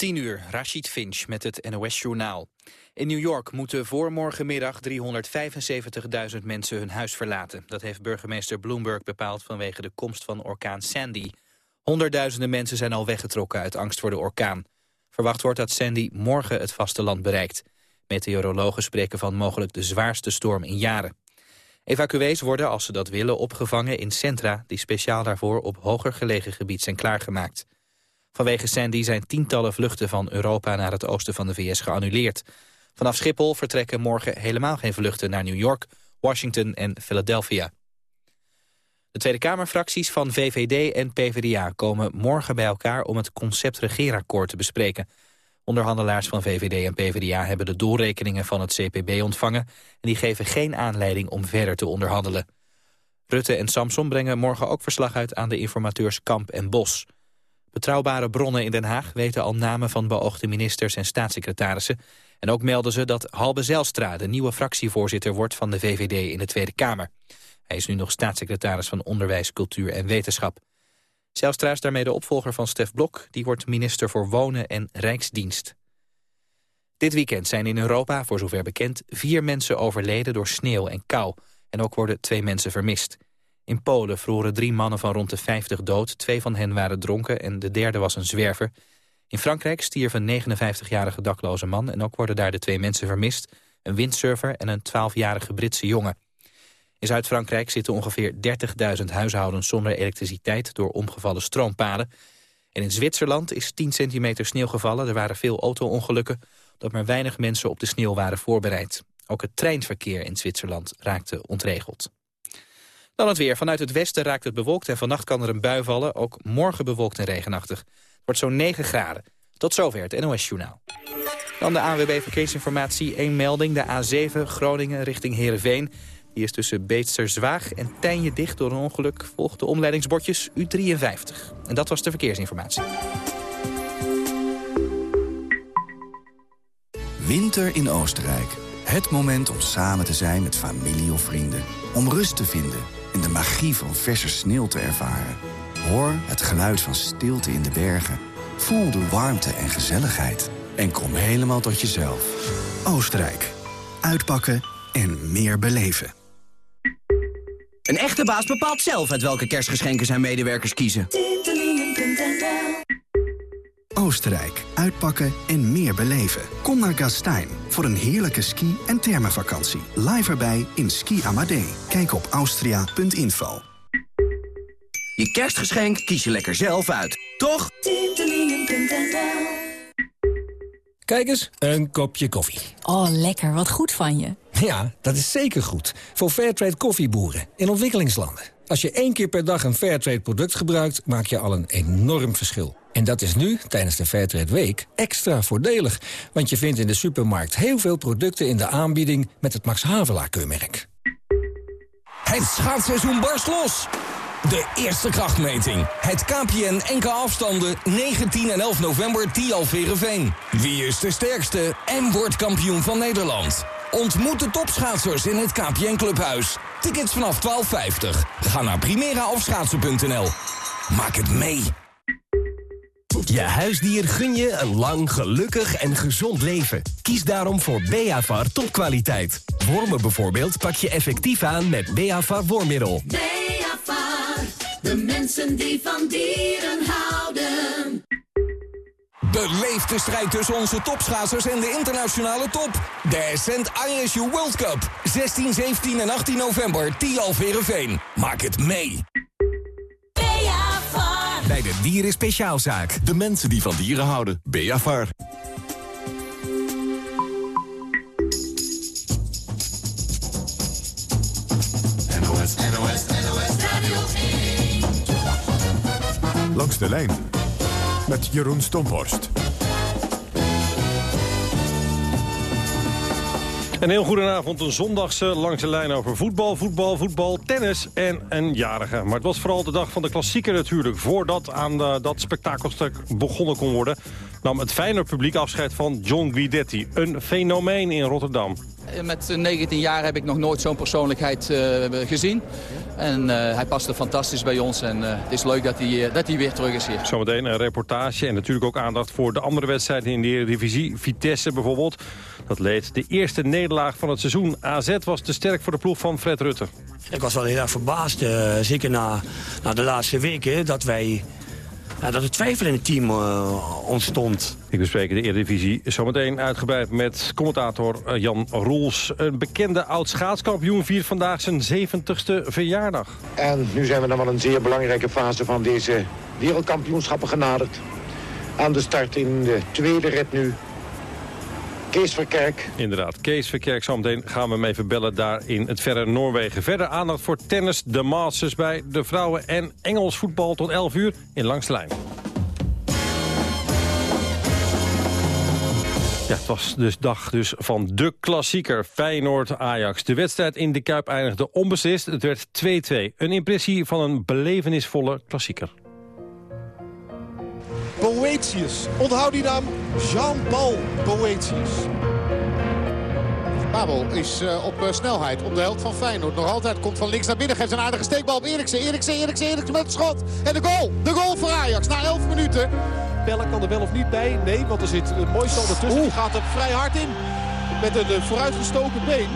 10 uur, Rashid Finch met het NOS-journaal. In New York moeten voor morgenmiddag 375.000 mensen hun huis verlaten. Dat heeft burgemeester Bloomberg bepaald vanwege de komst van orkaan Sandy. Honderdduizenden mensen zijn al weggetrokken uit angst voor de orkaan. Verwacht wordt dat Sandy morgen het vasteland bereikt. Meteorologen spreken van mogelijk de zwaarste storm in jaren. Evacuees worden, als ze dat willen, opgevangen in centra... die speciaal daarvoor op hoger gelegen gebied zijn klaargemaakt. Vanwege Sandy zijn tientallen vluchten van Europa naar het oosten van de VS geannuleerd. Vanaf Schiphol vertrekken morgen helemaal geen vluchten naar New York, Washington en Philadelphia. De Tweede Kamerfracties van VVD en PvdA komen morgen bij elkaar om het concept regeerakkoord te bespreken. Onderhandelaars van VVD en PvdA hebben de doorrekeningen van het CPB ontvangen en die geven geen aanleiding om verder te onderhandelen. Rutte en Samson brengen morgen ook verslag uit aan de informateurs Kamp en Bos. Betrouwbare bronnen in Den Haag weten al namen van beoogde ministers en staatssecretarissen. En ook melden ze dat Halbe Zijlstra de nieuwe fractievoorzitter wordt van de VVD in de Tweede Kamer. Hij is nu nog staatssecretaris van Onderwijs, Cultuur en Wetenschap. Zijlstra is daarmee de opvolger van Stef Blok. Die wordt minister voor Wonen en Rijksdienst. Dit weekend zijn in Europa, voor zover bekend, vier mensen overleden door sneeuw en kou. En ook worden twee mensen vermist. In Polen vroren drie mannen van rond de 50 dood. Twee van hen waren dronken en de derde was een zwerver. In Frankrijk stierf een 59-jarige dakloze man... en ook worden daar de twee mensen vermist. Een windsurfer en een 12-jarige Britse jongen. In Zuid-Frankrijk zitten ongeveer 30.000 huishoudens zonder elektriciteit... door omgevallen stroompalen. En in Zwitserland is 10 centimeter sneeuw gevallen. Er waren veel auto-ongelukken, maar weinig mensen op de sneeuw waren voorbereid. Ook het treinverkeer in Zwitserland raakte ontregeld. Dan het weer. Vanuit het westen raakt het bewolkt en vannacht kan er een bui vallen. Ook morgen bewolkt en regenachtig. Het wordt zo'n 9 graden. Tot zover het NOS Journaal. Dan de ANWB Verkeersinformatie. Eén melding. De A7 Groningen richting Heerenveen. Die is tussen Beetsterzwaag en Tijnje dicht door een ongeluk. Volgt de omleidingsbordjes U53. En dat was de verkeersinformatie. Winter in Oostenrijk. Het moment om samen te zijn met familie of vrienden. Om rust te vinden en de magie van verse sneeuw te ervaren. Hoor het geluid van stilte in de bergen. Voel de warmte en gezelligheid. En kom helemaal tot jezelf. Oostenrijk. Uitpakken en meer beleven. Een echte baas bepaalt zelf uit welke kerstgeschenken zijn medewerkers kiezen. Oostenrijk. Uitpakken en meer beleven. Kom naar Gastein voor een heerlijke ski- en thermenvakantie. Live erbij in Ski Amadee. Kijk op austria.info. Je kerstgeschenk kies je lekker zelf uit, toch? Kijk eens, een kopje koffie. Oh, lekker. Wat goed van je. Ja, dat is zeker goed. Voor Fairtrade koffieboeren in ontwikkelingslanden. Als je één keer per dag een Fairtrade product gebruikt, maak je al een enorm verschil. En dat is nu, tijdens de Fairtrade Week, extra voordelig. Want je vindt in de supermarkt heel veel producten in de aanbieding met het Max Havelaar keurmerk. Het schaatsseizoen barst los. De eerste krachtmeting. Het KPN NK afstanden 19 en 11 november Tialverenveen. Wie is de sterkste en wordt kampioen van Nederland? Ontmoet de topschaatsers in het KPN Clubhuis. Tickets vanaf 12,50. Ga naar primeraofschaatsen.nl. Maak het mee. Je huisdier gun je een lang, gelukkig en gezond leven. Kies daarom voor Beavar topkwaliteit. Wormen bijvoorbeeld pak je effectief aan met Beavar wormmiddel. Beavar, de mensen die van dieren houden. Beleef de strijd tussen onze topschaatsers en de internationale top. De Ascent ISU World Cup. 16, 17 en 18 november, Tialverenveen. Maak het mee. Bij de Dieren Speciaalzaak. De mensen die van dieren houden. Beavar. NOS, NOS, NOS Radio 1. Langs de lijn met Jeroen Stomhorst. Een heel goedenavond, een zondagse langs de lijn over voetbal, voetbal, voetbal, tennis en een jarige. Maar het was vooral de dag van de klassieker natuurlijk. Voordat aan dat spektakelstuk begonnen kon worden... nam het fijner publiek afscheid van John Guidetti. Een fenomeen in Rotterdam. Met 19 jaar heb ik nog nooit zo'n persoonlijkheid uh, gezien. En uh, hij paste fantastisch bij ons en uh, het is leuk dat hij, dat hij weer terug is hier. Zometeen een reportage en natuurlijk ook aandacht voor de andere wedstrijden in de Eredivisie. Vitesse bijvoorbeeld, dat leed de eerste nederlaag van het seizoen. AZ was te sterk voor de ploeg van Fred Rutte. Ik was wel heel erg verbaasd, zeker na, na de laatste weken, dat wij dat er twijfel in het team uh, ontstond. Ik bespreek de Eredivisie zometeen uitgebreid met commentator eh, Jan Roels. Een bekende oud-schaatskampioen viert vandaag zijn 70ste verjaardag. En nu zijn we dan wel een zeer belangrijke fase van deze wereldkampioenschappen genaderd. Aan de start in de tweede rit nu Kees Verkerk. Inderdaad, Kees Verkerk. Zometeen gaan we hem even bellen daar in het verre Noorwegen. Verder aandacht voor tennis, de Masters bij de vrouwen... en Engels voetbal tot 11 uur in Langs de Lijn. Ja, het was dus dag dus van de klassieker Feyenoord-Ajax. De wedstrijd in de Kuip eindigde onbeslist. Het werd 2-2. Een impressie van een belevenisvolle klassieker. Boetius. Onthoud die naam. Jean-Paul Boetius. Babel is uh, op uh, snelheid om de helft van Feyenoord. Nog altijd komt van links naar binnen. Geeft een aardige steekbal op Eriksen. Eriksen, Eriksen, Eriksen met het schot. En de goal. De goal voor Ajax na 11 minuten. Pelle kan er wel of niet bij. Nee, want er zit een mooi stand ertussen. Die gaat er vrij hard in. Met een uh, vooruitgestoken been.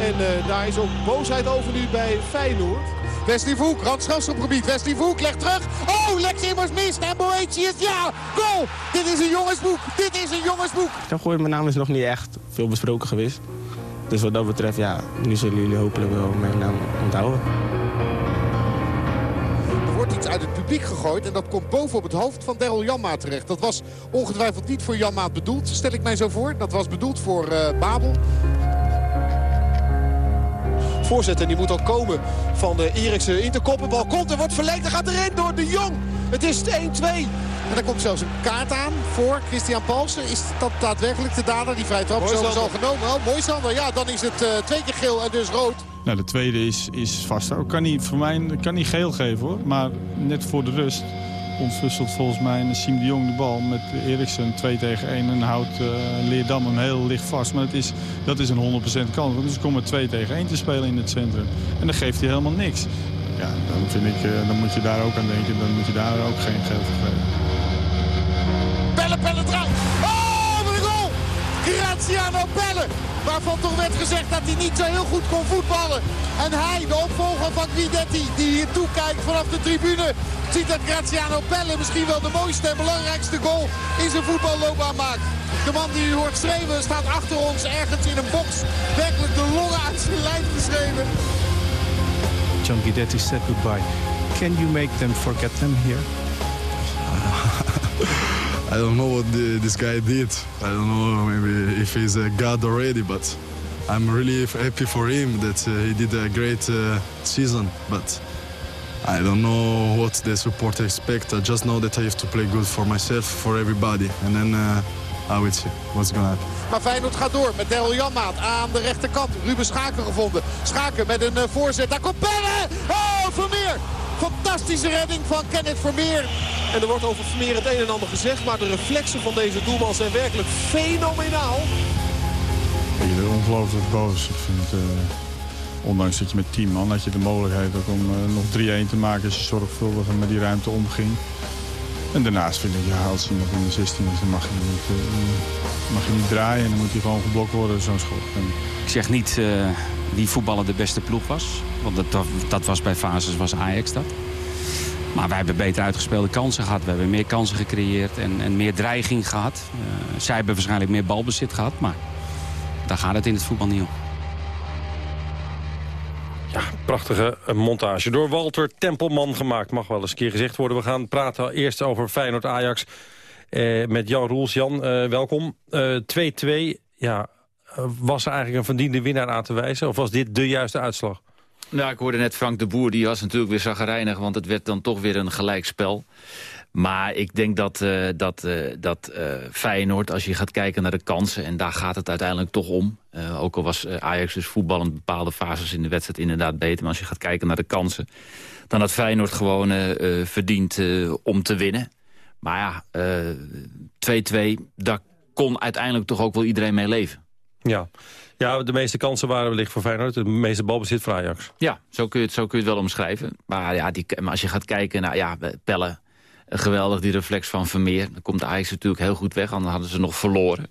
En daar is ook boosheid over nu bij Feyenoord. Wesley Voek, randstrafschopgebied. Wesley Voek legt terug. Oh, Lex Immers mist. En Boetius, ja, goal. Dit is een jongensboek. Dit is een jongensboek. Gooi, mijn naam is nog niet echt veel besproken geweest. Dus wat dat betreft, ja, nu zullen jullie hopelijk wel mijn naam onthouden. Er wordt iets uit het publiek gegooid en dat komt boven op het hoofd van Daryl Janma terecht. Dat was ongetwijfeld niet voor Janma bedoeld, stel ik mij zo voor. Dat was bedoeld voor uh, Babel voorzet. En die moet ook komen van de Eriksen. Interkoppenbal komt er, wordt verlengd. Er gaat erin door de Jong. Het is 1-2. En er komt zelfs een kaart aan voor Christian Paulsen. Is dat daadwerkelijk de dader? Die vrij trap is al genomen. Oh, mooi Sander. Ja, dan is het uh, twee keer geel en dus rood. Nou, de tweede is, is vast. Kan niet, voor mij kan niet geel geven hoor. Maar net voor de rust ontfusselt volgens mij Siem de Jong de bal met Eriksen 2 tegen 1. En houdt uh, Leerdam hem heel licht vast. Maar het is, dat is een 100% kans. Want ze komen 2 tegen 1 te spelen in het centrum. En dan geeft hij helemaal niks. Ja, dan, vind ik, uh, dan moet je daar ook aan denken. Dan moet je daar ook geen geld voor geven. Graziano Bellen! Waarvan toch werd gezegd dat hij niet zo heel goed kon voetballen. En hij, de opvolger van Guidetti, die hier toekijkt vanaf de tribune... ziet dat Graziano Pelle misschien wel de mooiste en belangrijkste goal in zijn voetballoopbaan maakt. De man die u hoort schreeuwen staat achter ons ergens in een box. Werkelijk de longen uit zijn lijf geschreven. John Guidetti said goodbye. Can you make them forget them here? I don't know what the, this guy did. I don't know maybe if he's a god already, but I'm really happy for him that uh, he did a great uh, season. But I don't know what the support expect. I just know that I have to play good for myself, for everybody. And then uh, I will see what's to happen. Maar Feyenoord gaat door met Daryl Janmaat aan de rechterkant. Ruben Schaken gevonden. Schaken met een uh, voorzet. Daar komt Bellen! Oh, Vermeer! Fantastische redding van Kenneth Vermeer. En er wordt over Vermeer het een en ander gezegd. Maar de reflexen van deze doelman zijn werkelijk fenomenaal. Ik ben ongelooflijk boos. Ik vind het, uh, ondanks dat je met 10 man had je de mogelijkheid ook om uh, nog 3-1 te maken als je zorgvuldig met die ruimte omging. En daarnaast vind ik, ja, als hij nog in de 16 is, dan mag je niet, uh, mag je niet draaien. En dan moet hij gewoon geblokt worden, zo'n schot. En... Ik zeg niet wie voetballen de beste ploeg was. Want dat, dat was bij fases was Ajax dat. Maar wij hebben beter uitgespeelde kansen gehad. We hebben meer kansen gecreëerd en, en meer dreiging gehad. Uh, zij hebben waarschijnlijk meer balbezit gehad. Maar daar gaat het in het voetbal niet om. Ja, prachtige montage door Walter Tempelman gemaakt. Mag wel eens een keer gezegd worden. We gaan praten eerst over Feyenoord-Ajax eh, met Jan Roels. Jan, eh, welkom. 2-2, uh, ja, was er eigenlijk een verdiende winnaar aan te wijzen? Of was dit de juiste uitslag? Nou, ik hoorde net Frank de Boer, die was natuurlijk weer zagrijnig... want het werd dan toch weer een gelijkspel. Maar ik denk dat, uh, dat, uh, dat Feyenoord, als je gaat kijken naar de kansen... en daar gaat het uiteindelijk toch om. ook al was Ajax dus voetballend bepaalde fases in de wedstrijd inderdaad beter... maar als je gaat kijken naar de kansen... dan had Feyenoord gewoon verdiend om te winnen. Maar ja, 2-2, daar kon uiteindelijk toch ook wel iedereen mee leven. Ja. ja, de meeste kansen waren wellicht voor Feyenoord. De meeste balbezit voor Ajax. Ja, zo kun je het, zo kun je het wel omschrijven. Maar, ja, die, maar als je gaat kijken naar ja, Pelle, geweldig die reflex van Vermeer. Dan komt Ajax natuurlijk heel goed weg, anders hadden ze nog verloren.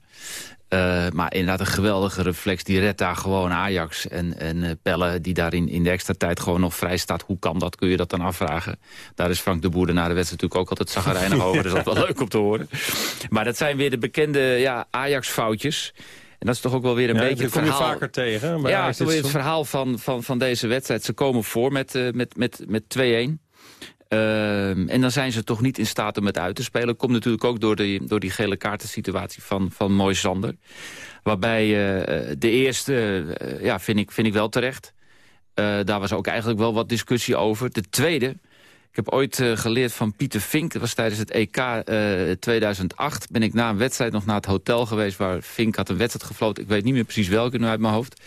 Uh, maar inderdaad een geweldige reflex. Die redt daar gewoon Ajax. En, en uh, Pelle die daar in, de extra tijd gewoon nog vrij staat. Hoe kan dat? Kun je dat dan afvragen? Daar is Frank de Boer na de wedstrijd natuurlijk ook altijd zagrijnig over. Dus dat is wel leuk om te horen. Maar dat zijn weer de bekende ja, Ajax-foutjes. En dat is toch ook wel weer een ja, beetje het verhaal... je vaker tegen. ja, het is het verhaal van, van, van deze wedstrijd. Ze komen voor met, uh, met, met, met 2-1. Uh, en dan zijn ze toch niet in staat om het uit te spelen. Komt natuurlijk ook door, de, door die gele kaartensituatie van, van Mooi Sander. Waarbij uh, de eerste, uh, ja, vind ik, vind ik wel terecht. daar was ook eigenlijk wel wat discussie over. De tweede, heb ooit geleerd van Pieter Vink. Dat was tijdens het EK 2008. Ben ik na een wedstrijd nog naar het hotel geweest... waar Vink had een wedstrijd gefloten. Ik weet niet meer precies welke nu uit mijn hoofd.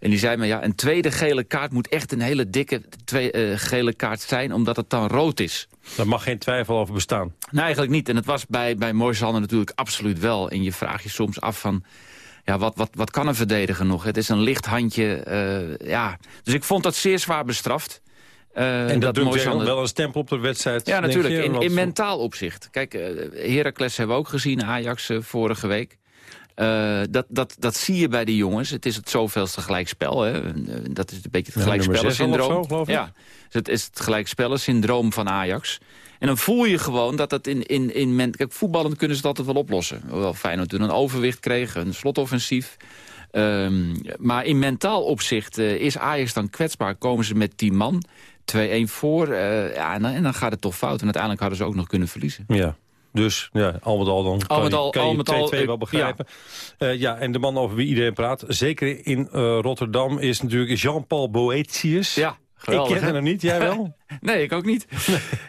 En die zei me, ja, een tweede gele kaart moet echt een hele dikke twee, uh, gele kaart zijn... omdat het dan rood is. Daar mag geen twijfel over bestaan. Nee, eigenlijk niet. En het was bij, bij Moisander natuurlijk absoluut wel. En je vraagt je soms af van... Ja, wat, wat, wat kan een verdediger nog? Het is een licht handje. Ja. Dus ik vond dat zeer zwaar bestraft. Uh, en dat, dat Moisander... wel een stempel op de wedstrijd? Ja, natuurlijk. Je, in, in mentaal opzicht. Kijk, Heracles hebben we ook gezien, Ajax vorige week. Uh, dat, dat, dat zie je bij de jongens. Het is het zoveelste gelijkspel. Hè. Dat is een beetje het gelijkspellensyndroom. Ja, het is het gelijkspellensyndroom van Ajax. En dan voel je gewoon dat dat in... in, in Kijk, voetballen kunnen ze dat altijd wel oplossen. Hoewel Feyenoord toen een overwicht kreeg, een slotoffensief. Um, maar in mentaal opzicht uh, is Ajax dan kwetsbaar. Komen ze met 10 man, 2-1 voor. Uh, ja, en dan, en dan gaat het toch fout. En uiteindelijk hadden ze ook nog kunnen verliezen. Ja. Dus ja, al met al dan al met al, je, kan al je met 2-2 al, wel begrijpen. Ja. Uh, ja, en de man over wie iedereen praat, zeker in uh, Rotterdam, is natuurlijk Jean-Paul Boetius. Ja. Geweldig, ik ken hem niet, jij wel? nee, ik ook niet.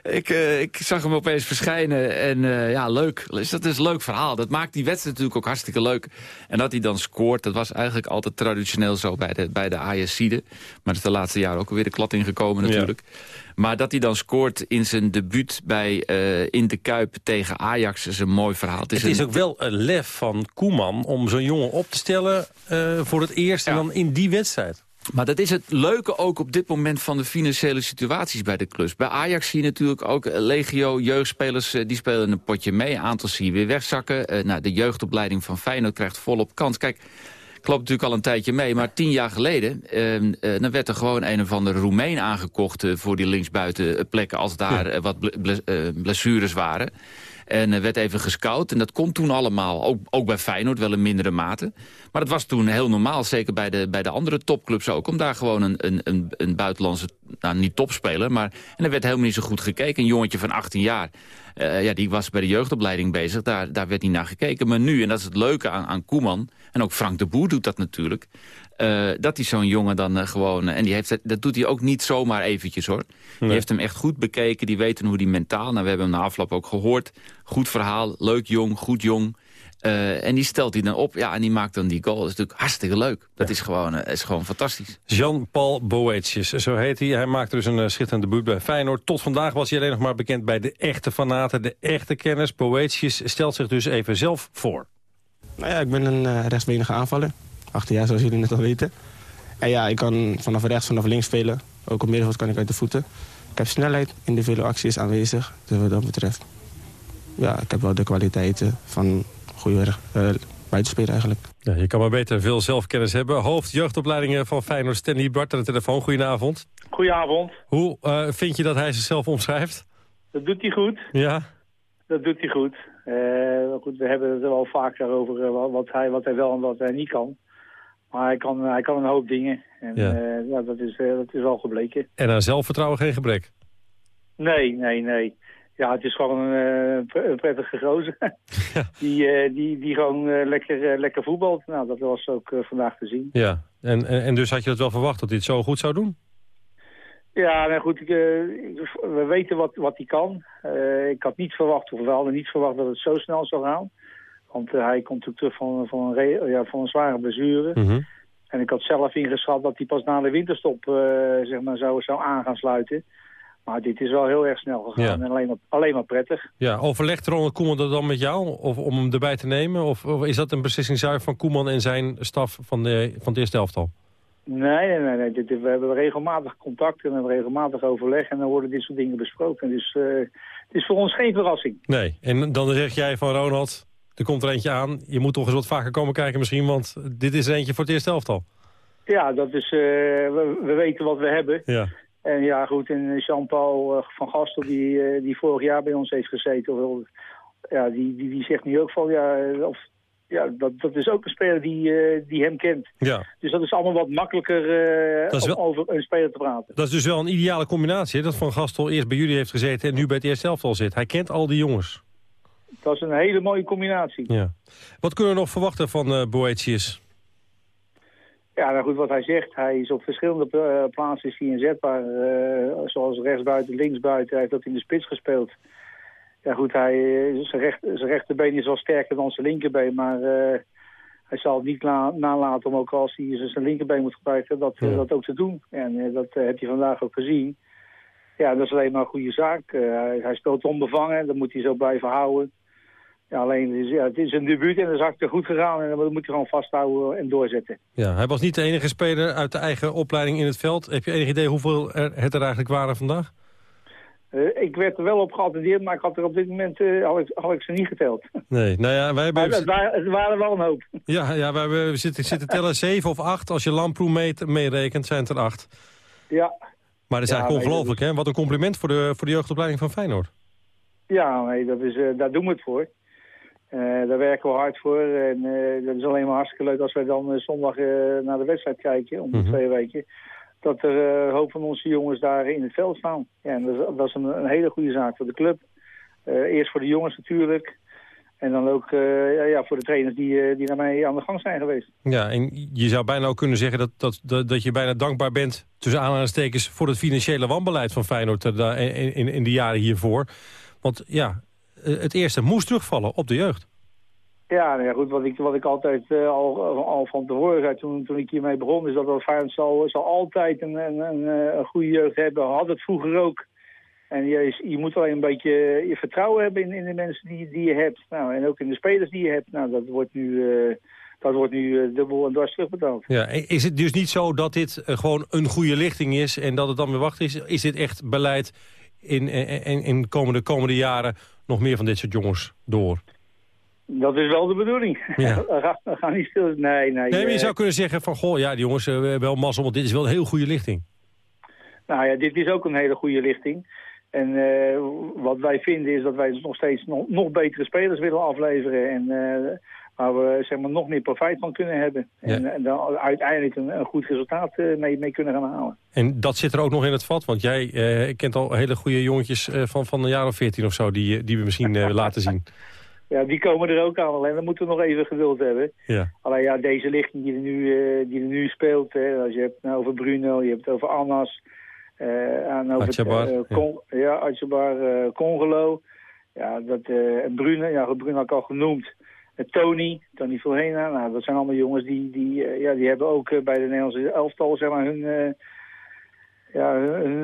ik, uh, ik zag hem opeens verschijnen en uh, ja, leuk. Dat is een leuk verhaal. Dat maakt die wedstrijd natuurlijk ook hartstikke leuk. En dat hij dan scoort, dat was eigenlijk altijd traditioneel zo bij de, bij de Ajaxide. Maar dat is de laatste jaren ook alweer de klad ingekomen natuurlijk. Ja. Maar dat hij dan scoort in zijn debuut bij uh, in de Kuip tegen Ajax is een mooi verhaal. Het is, het is een... ook wel een lef van Koeman om zo'n jongen op te stellen voor het eerst ja. en dan in die wedstrijd. Maar dat is het leuke ook op dit moment van de financiële situaties bij de klus. Bij Ajax zie je natuurlijk ook legio jeugdspelers, die spelen een potje mee. Een aantal zie je weer wegzakken. Uh, nou, de jeugdopleiding van Feyenoord krijgt volop kans. Kijk, klopt natuurlijk al een tijdje mee. Maar tien jaar geleden uh, dan werd er gewoon een of andere Roemeen aangekocht... Voor die linksbuitenplekken als daar ja. wat blessures waren. En werd even gescout. En dat kon toen allemaal, ook, ook bij Feyenoord, wel in mindere mate. Maar dat was toen heel normaal, zeker bij de, bij de andere topclubs ook... om daar gewoon een, een, een, een buitenlandse, nou niet topspeler... maar en er werd helemaal niet zo goed gekeken. Een jongetje van 18 jaar, uh, ja, die was bij de jeugdopleiding bezig. Daar, daar werd niet naar gekeken. Maar nu, en dat is het leuke aan, aan Koeman... en ook Frank de Boer doet dat natuurlijk... Uh, dat hij zo'n jongen dan uh, gewoon... Uh, en die heeft, dat doet hij ook niet zomaar eventjes, hoor. Nee. Die heeft hem echt goed bekeken. Die weten hoe die mentaal... Nou, we hebben hem na afloop ook gehoord. Goed verhaal, leuk jong, goed jong. Uh, en die stelt hij dan op, ja, en die maakt dan die goal. Dat is natuurlijk hartstikke leuk. Dat ja. is, gewoon, uh, is gewoon fantastisch. Jean-Paul Boetius, zo heet hij. Hij maakte dus een uh, schitterend debuut bij Feyenoord. Tot vandaag was hij alleen nog maar bekend bij de echte fanaten, de echte kennis. Boetius stelt zich dus even zelf voor. Nou ja, ik ben een rechtsbenige aanvaller. 18 jaar, zoals jullie net al weten. En ja, ik kan vanaf rechts, vanaf links spelen. Ook op middenveld kan ik uit de voeten. Ik heb snelheid, individuele actie is aanwezig. Dus wat dat betreft, ja, ik heb wel de kwaliteiten van goede uh, buitenspeler eigenlijk. Ja, je kan maar beter veel zelfkennis hebben. Hoofd jeugdopleidingen van Feyenoord, Stanley Bart aan de telefoon. Goedenavond. Goedenavond. Hoe uh, vind je dat hij zichzelf omschrijft? Dat doet hij goed. Ja? Dat doet hij goed. Uh, goed we hebben het er wel vaker over wat, hij, wat hij wel en wat hij niet kan. Maar hij kan, hij kan een hoop dingen. En ja. Uh, ja, dat, is, uh, dat is wel gebleken. En aan zelfvertrouwen geen gebrek? Nee, nee, nee. Ja, het is gewoon een, een prettige gozer. Ja. Die, die, die gewoon lekker, lekker voetbalt. Nou, dat was ook vandaag te zien. Ja, en, en, en dus had je het wel verwacht dat hij het zo goed zou doen? Ja, nou goed, ik, we weten wat, wat hij kan. ik had niet verwacht, of niet verwacht dat het zo snel zou gaan. Want uh, hij komt ook terug van, van, een, ja, van een zware blessure. Mhm. Mm -hmm. En ik had zelf ingeschat dat hij pas na de winterstop uh, zeg maar, zou, zou aan gaan sluiten. Maar dit is wel heel erg snel gegaan Ja. en alleen maar, alleen maar prettig. Ja, overlegt Ronald Koeman dat dan met jou of, om hem erbij te nemen? Of, of is dat een beslissing zuiver van Koeman en zijn staf van, de, van het eerste elftal? Nee, nee, nee. nee. Dit, we hebben regelmatig contact en we hebben regelmatig overleg en dan worden dit soort dingen besproken. Dus eh, het is voor ons geen verrassing. Nee, en dan zeg jij van Ronald, er komt er eentje aan. Je moet toch eens wat vaker komen kijken misschien, want dit is er eentje voor het eerste elftal. Ja, dat is, eh, we, we weten wat we hebben. Ja. En ja, goed, en Jean-Paul eh, van Gastel, die, eh, die vorig jaar bij ons heeft gezeten, wel, ja, die, die, die zegt nu ook van, ja, of, ja dat, dat is ook een speler die, die hem kent. Ja. Dus dat is allemaal wat makkelijker wel- om over een speler te praten. Dat is dus wel een ideale combinatie, hè, dat Van Gastel eerst bij jullie heeft gezeten en nu bij het eerste elftal zit. Hij kent al die jongens. Dat is een hele mooie combinatie. Ja. Wat kunnen we nog verwachten van eh Boetius? Ja, nou goed, wat hij zegt, hij is op verschillende eh, plaatsen is hij inzetbaar. eh, zoals rechtsbuiten, linksbuiten, hij heeft ook in de spits gespeeld. Ja goed, hij, zijn, recht, zijn rechterbeen is wel sterker dan zijn linkerbeen, maar hij zal het niet la- nalaten om ook als hij zijn linkerbeen moet gebruiken, dat, Ja. dat ook te doen. En dat heb je vandaag ook gezien. Ja, dat is alleen maar een goede zaak. Hij, hij speelt onbevangen, dat moet hij zo blijven houden. Ja, alleen, het is, ja, het is een debuut en dat is hartstikke goed gegaan en dat moet hij gewoon vasthouden en doorzetten. Ja, hij was niet de enige speler uit de eigen opleiding in het veld. Heb je enig idee hoeveel er, het er eigenlijk waren vandaag? Eh, ik werd er wel op geattendeerd, maar ik had er op dit moment had ik, had ik ze niet geteld. Nee, nou ja, wij hebben... het, waren, het waren wel een hoop. Ja, ja wij we zitten, zitten tellen zeven of acht. Als je Lamproe mee, meerekent, zijn het er acht. Ja, Maar dat is Ja, eigenlijk ongelooflijk, hè? Wat een compliment voor de, voor de jeugdopleiding van Feyenoord. ja nee, dat is, eh, daar doen we het voor. Eh, daar werken we hard voor. En eh, dat is alleen maar hartstikke leuk als wij dan eh, zondag naar de wedstrijd kijken, om de Mhm. twee weken. Dat er een hoop van onze jongens daar in het veld staan. Ja, en dat is, dat is een, een hele goede zaak voor de club. Eerst voor de jongens natuurlijk. En dan ook ja, ja, voor de trainers die, eh, die daarmee aan de gang zijn geweest. Ja, en je zou bijna ook kunnen zeggen dat, dat, dat, dat je bijna dankbaar bent... tussen aanhalingstekens voor het financiële wanbeleid van Feyenoord... in, in, in de jaren hiervoor. Want ja, het eerste moest terugvallen op de jeugd. Ja, nou ja, goed, wat ik, wat ik altijd eh, al, al van tevoren zei toen, toen ik hiermee begon... is dat wel Feyenoord zal, zal altijd een, een, een, eh, een goede jeugd hebben. Had het vroeger ook. En je, je moet alleen een beetje je vertrouwen hebben in, in de mensen die, die je hebt. Nou, en ook in de spelers die je hebt. Nou, dat wordt nu, eh, dat wordt nu eh, dubbel en dwars terugbetaald. Ja, is het dus niet zo dat dit eh, gewoon een goede lichting is... en dat het dan weer wachten is? Is dit echt beleid in, in, in, in komende, komende jaren... nog meer van dit soort jongens door? Dat is wel de bedoeling. Ja. We gaan, gaan niet stil. Nee, nee. Nee, maar je eh, zou kunnen zeggen van... goh, ja, die jongens eh, wel mazzel, want dit is wel een heel goede lichting. Nou ja, dit is ook een hele goede lichting. En eh, wat wij vinden is dat wij dus nog steeds nog, nog betere spelers willen afleveren. En waar we zeg maar, nog meer profijt van kunnen hebben. En, en dan uiteindelijk een, een goed resultaat eh, mee, mee kunnen gaan halen. En dat zit er ook nog in het vat, want jij eh, kent al hele goede jongetjes eh, van, van een jaar of veertien of zo... die, die we misschien laten zien. Ja, die komen er ook aan. Alleen dan moeten we nog even geduld hebben. Ja. Alleen ja, deze lichting die er nu, die er nu speelt. Hè, als je hebt nou over Bruno, je hebt het over Annas. en over Atjabar, ja. Con- ja, Atjabar, eh, Congolo. Ja, dat, Bruno, ja, Bruno had ik al genoemd. Tony, Tony Vilhena. Nou, dat zijn allemaal jongens die, die, eh, ja, die hebben ook eh, bij de Nederlandse elftal zeg maar, hun, eh, ja, hun,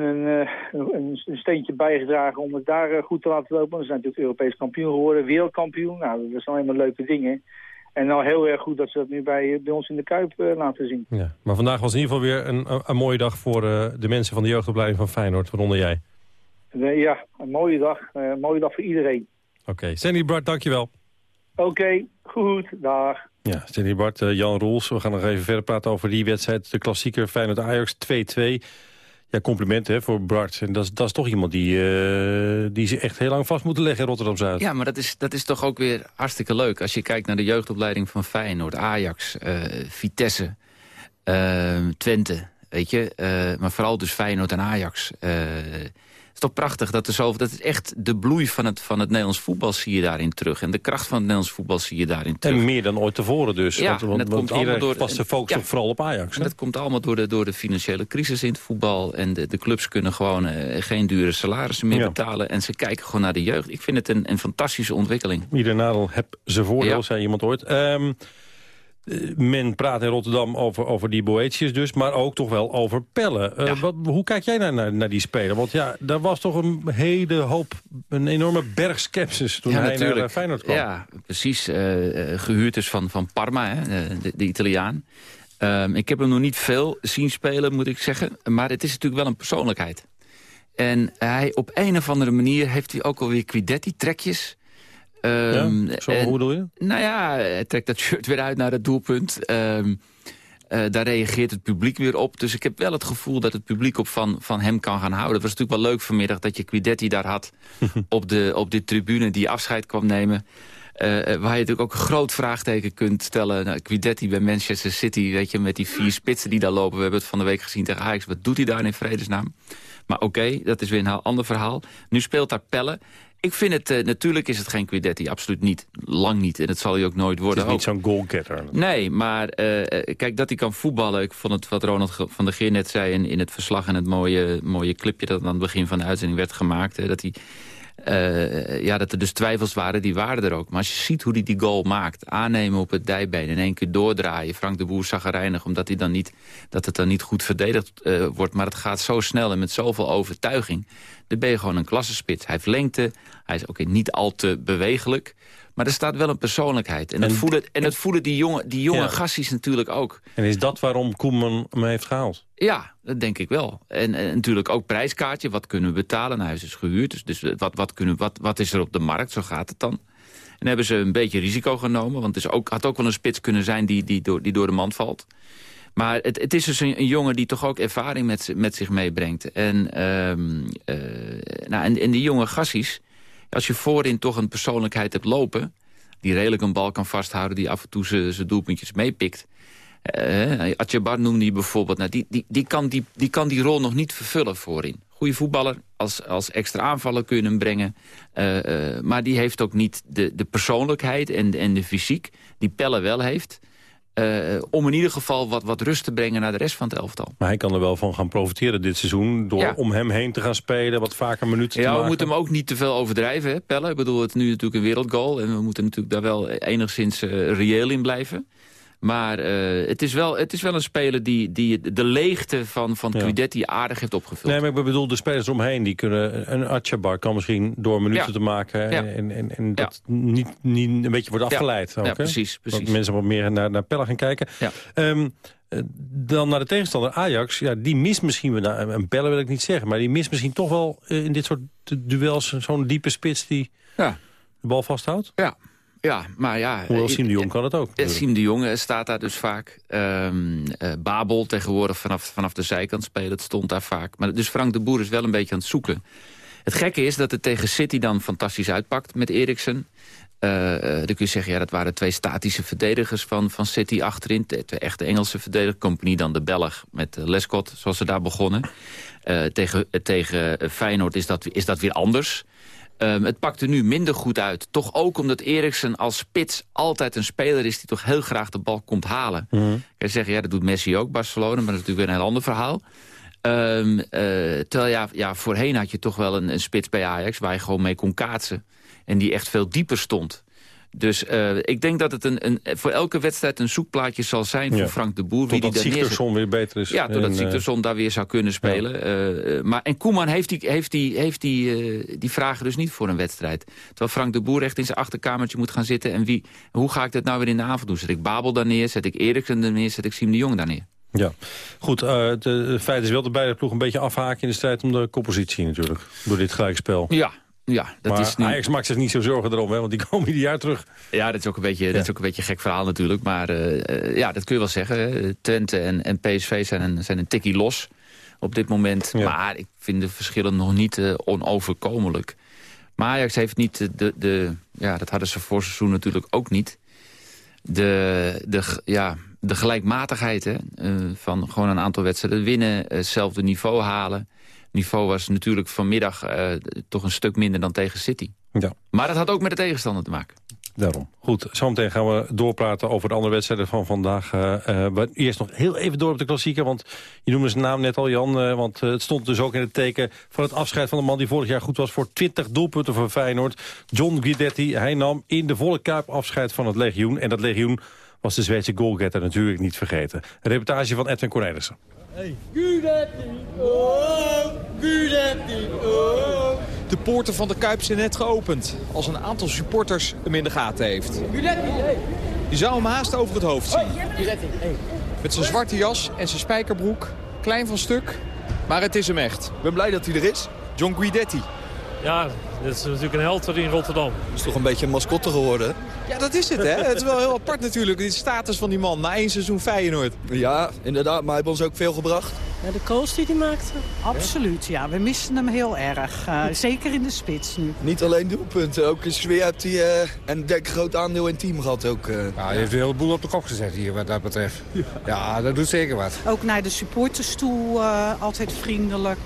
een, een steentje bijgedragen om het daar goed te laten lopen. Ze zijn natuurlijk Europees kampioen geworden, wereldkampioen. Nou, dat zijn alleen maar leuke dingen. En nou heel erg goed dat ze dat nu bij, bij ons in de Kuip laten zien. Ja. Maar vandaag was in ieder geval weer een, een, mooie dag... voor de mensen van de jeugdopleiding van Feyenoord, waaronder jij. Ja, een mooie dag. een mooie dag voor iedereen. Oké, Sandy Bart, dankjewel. Oké, goed. Dag. Ja, Sandy Bart, eh, Jan Roels. We gaan nog even verder praten over die wedstrijd. De klassieker Feyenoord-Ajax 2-2. Ja, complimenten hè, voor Bart. En dat is, dat is toch iemand die, eh, die ze echt heel lang vast moeten leggen in Rotterdam-Zuid. Ja, maar dat is, dat is toch ook weer hartstikke leuk. Als je kijkt naar de jeugdopleiding van Feyenoord, Ajax, eh, Vitesse, Twente, weet je. Eh, maar vooral dus Feyenoord en Ajax. Het is toch prachtig dat er zo... Dat is echt de bloei van het, van het Nederlands voetbal zie je daarin terug. En de kracht van het Nederlands voetbal zie je daarin terug. En meer dan ooit tevoren dus. Ja, want en dat want komt allemaal door- was de focus ja. vooral op Ajax. En dat komt allemaal door de, door de financiële crisis in het voetbal. En de, de clubs kunnen gewoon eh, geen dure salarissen meer Ja. betalen. En ze kijken gewoon naar de jeugd. Ik vind het een, een fantastische ontwikkeling. Ieder nadeel heb zijn voordeel, zei iemand ooit. Ehm, Eh, men praat in Rotterdam over, over die Boetius dus, maar ook toch wel over Pelle. Eh, wat, hoe kijk jij naar, naar, naar die speler? Want ja, daar was toch een hele hoop, een enorme berg skepsis toen Ja, hij natuurlijk. naar Feyenoord kwam. Ja, precies. eh, eh, gehuurd is van, van Parma, hè, de, de, de Italiaan. Ehm, ik heb hem nog niet veel zien spelen, moet ik zeggen. Maar het is natuurlijk wel een persoonlijkheid. En hij, op een of andere manier heeft hij ook alweer Quidetti-trekjes. Ehm, Ja? Zo, en- hoe bedoel je? Nou ja, hij trekt dat shirt weer uit naar het doelpunt. Ehm, eh, daar reageert het publiek weer op. Dus ik heb wel het gevoel dat het publiek op van, van hem kan gaan houden. Het was natuurlijk wel leuk vanmiddag dat je Quidetti daar had... op, de, op de tribune die afscheid kwam nemen. Eh, eh, waar je natuurlijk ook een groot vraagteken kunt stellen. Nou, Quidetti bij Manchester City, weet je, met die vier spitsen die daar lopen. We hebben het van de week gezien tegen Ajax. Wat doet hij daar in vredesnaam? Maar oké, dat is weer een ander verhaal. Nu speelt daar Pelle. Ik vind het, eh, natuurlijk is het geen Quidetti, absoluut niet. Lang niet, en het zal hij ook nooit Het worden. is niet zo'n goalgetter. Nee, maar eh, eh, kijk, dat hij kan voetballen. Ik vond het wat Ronald van der Geer net zei in, in het verslag... en het mooie, mooie clipje dat aan het begin van de uitzending werd gemaakt... Hè, dat, hij, eh, ja, dat er dus twijfels waren, die waren er ook. Maar als je ziet hoe hij die goal maakt... aannemen op het dijbeen, in één keer doordraaien... Frank de Boer zagrijnig, omdat hij dan niet, dat het dan niet goed verdedigd eh, wordt... maar het gaat zo snel en met zoveel overtuiging... dan ben je gewoon een klassenspits. Hij heeft lengte, hij is oké niet al te bewegelijk... Maar er staat wel een persoonlijkheid. En, dat En- voelen, en dat voelen die jonge, die jonge Ja. gasties natuurlijk ook. En is dat waarom Koeman hem heeft gehaald? Ja, dat denk ik wel. En, en natuurlijk ook prijskaartje. Wat kunnen we betalen? Nou, hij is dus gehuurd. Dus, dus wat, wat, kunnen, wat, wat is er op de markt? Zo gaat het dan. En hebben ze een beetje risico genomen. Want het is ook, had ook wel een spits kunnen zijn die, die, door, die door de mand valt. Maar het, het is dus een, een jongen die toch ook ervaring met, met zich meebrengt. En, ehm, eh, nou, en, en die jonge gassies... Als je voorin toch een persoonlijkheid hebt lopen... die redelijk een bal kan vasthouden... die af en toe zijn doelpuntjes meepikt... Uh, Atjebar noemde hij bijvoorbeeld. Nou, die, die, die, kan die, kan die rol nog niet vervullen voorin. Goede voetballer, als, als extra aanvaller kun je hem brengen. Uh, uh, maar die heeft ook niet de, de persoonlijkheid en, en de fysiek... die Pelle wel heeft... Uh, om in ieder geval wat, wat rust te brengen naar de rest van het elftal. Maar hij kan er wel van gaan profiteren dit seizoen... door Ja. om hem heen te gaan spelen, wat vaker minuten te Ja, we moeten hem ook niet te veel overdrijven, hè, Pelle. Ik bedoel, het is nu natuurlijk een wereldgoal... en we moeten natuurlijk daar wel enigszins uh, reëel in blijven. Maar uh, het, is wel, het is wel een speler die, die de leegte van, van Ja. Quidetti aardig heeft opgevuld. Nee, maar ik bedoel, de spelers omheen, die kunnen... Een Atjabar kan misschien door minuten Ja. te maken... Ja. en, en, en dat niet, niet een beetje wordt afgeleid. ook, Ja, precies, precies. Dat mensen wat meer naar, naar Pelle gaan kijken. Ja. Eh, dan naar de tegenstander Ajax. Ja, die mist misschien... wel- Nou, een Pelle wil ik niet zeggen... maar die mist misschien toch wel eh, in dit soort duels... zo'n diepe spits die Ja. de bal vasthoudt. Ja, ja maar ja... Hoewel eh, Siem de Jong kan het ook. Eh, Siem de Jong eh, staat daar dus vaak. Ehm, eh, Babel tegenwoordig vanaf, vanaf de zijkant spelen. Het stond daar vaak. Maar dus Frank de Boer is wel een beetje aan het zoeken. Het gekke is dat het tegen City dan fantastisch uitpakt met Eriksen. Eh, dan kun je zeggen, ja, dat waren twee statische verdedigers van, van City achterin. Twee twee echte Engelse verdedigers. Compagnie dan de Belg met Lescott, zoals ze daar begonnen. Tegen tegen Feyenoord is dat, is dat weer anders. Ehm, het pakt er nu minder goed uit. Toch ook omdat Eriksen als spits altijd een speler is... die toch heel graag de bal komt halen. Kan je zeggen, ja, dat doet Messi ook, Barcelona... maar dat is natuurlijk weer een heel ander verhaal. Ehm, eh, terwijl ja, ja, voorheen had je toch wel een, een spits bij Ajax... waar je gewoon mee kon kaatsen. En die echt veel dieper stond. Dus eh, ik denk dat het een, een, voor elke wedstrijd een zoekplaatje zal zijn... Ja. voor Frank de Boer. Wie die Totdat daar. Sigtersson weer beter is. Ja, totdat En, eh, Sigtersson daar weer zou kunnen spelen. Eh, eh, maar, en Koeman heeft, die, heeft, die, heeft die, eh, die vragen dus niet voor een wedstrijd. Terwijl Frank de Boer echt in zijn achterkamertje moet gaan zitten. En wie, hoe ga ik dat nou weer in de avond doen? Zet ik Babel daar neer? Zet ik Eriksen er neer? Zet ik Siem de Jong daar neer? Ja, goed. eh, het, eh, het feit is wel dat beide ploegen een beetje afhaken in de strijd om de koppositie natuurlijk. Door dit gelijkspel. Ja, ja dat maar is nu... Ajax maakt zich niet zo zorgen erom, hè, want die komen ieder jaar terug. Ja, dat is ook een beetje, dat is ook een beetje een gek verhaal natuurlijk. Maar eh, eh, ja, dat kun je wel zeggen. Twente en, en PSV zijn een, zijn een tikkie los op dit moment. Maar ik vind de verschillen nog niet eh, onoverkomelijk. Maar Ajax heeft niet de, de. Ja, dat hadden ze voor seizoen natuurlijk ook niet. De, de, ja, de gelijkmatigheid hè, van gewoon een aantal wedstrijden winnen. Hetzelfde niveau halen. Niveau was natuurlijk vanmiddag eh, toch een stuk minder dan tegen City. Ja. Maar dat had ook met de tegenstander te maken. Daarom. Goed, zometeen gaan we doorpraten over de andere wedstrijden van vandaag. eh eh, maar eerst nog heel even door op de klassieker, want je noemde zijn naam net al, Jan. eh, want eh, het stond dus ook in het teken van het afscheid van de man die vorig jaar goed was voor 20 doelpunten voor Feyenoord. John Guidetti, hij nam in de volle kuip afscheid van het legioen. En dat legioen was de Zweedse goalgetter natuurlijk niet vergeten. Een reportage van Edwin Cornelissen. Hey. Oh, oh. De poorten van de Kuip zijn net geopend. Als een aantal supporters hem in de gaten heeft. Je zou hem haast over het hoofd zien. Met zijn zwarte jas en zijn spijkerbroek. Klein van stuk. Maar het is hem echt. Ik ben blij dat hij er is. John Guidetti. Ja, dat is natuurlijk een held in Rotterdam. Dat is toch een beetje een mascotte geworden? Ja, dat is het, hè? Het is wel heel apart natuurlijk, die status van die man na één seizoen Feyenoord. Ja, inderdaad, maar hij heeft ons ook veel gebracht. Ja, de goals die hij maakte? Absoluut, ja. We missen hem heel erg. Uh, zeker in de spits nu. Niet alleen doelpunten, ook in sfeer heeft hij uh, een denk groot aandeel in het team gehad. Ook, uh. ja, hij heeft een heleboel op de kop gezet hier wat dat betreft. Ja, ja dat doet zeker wat. Ook naar de supporters toe, altijd vriendelijk.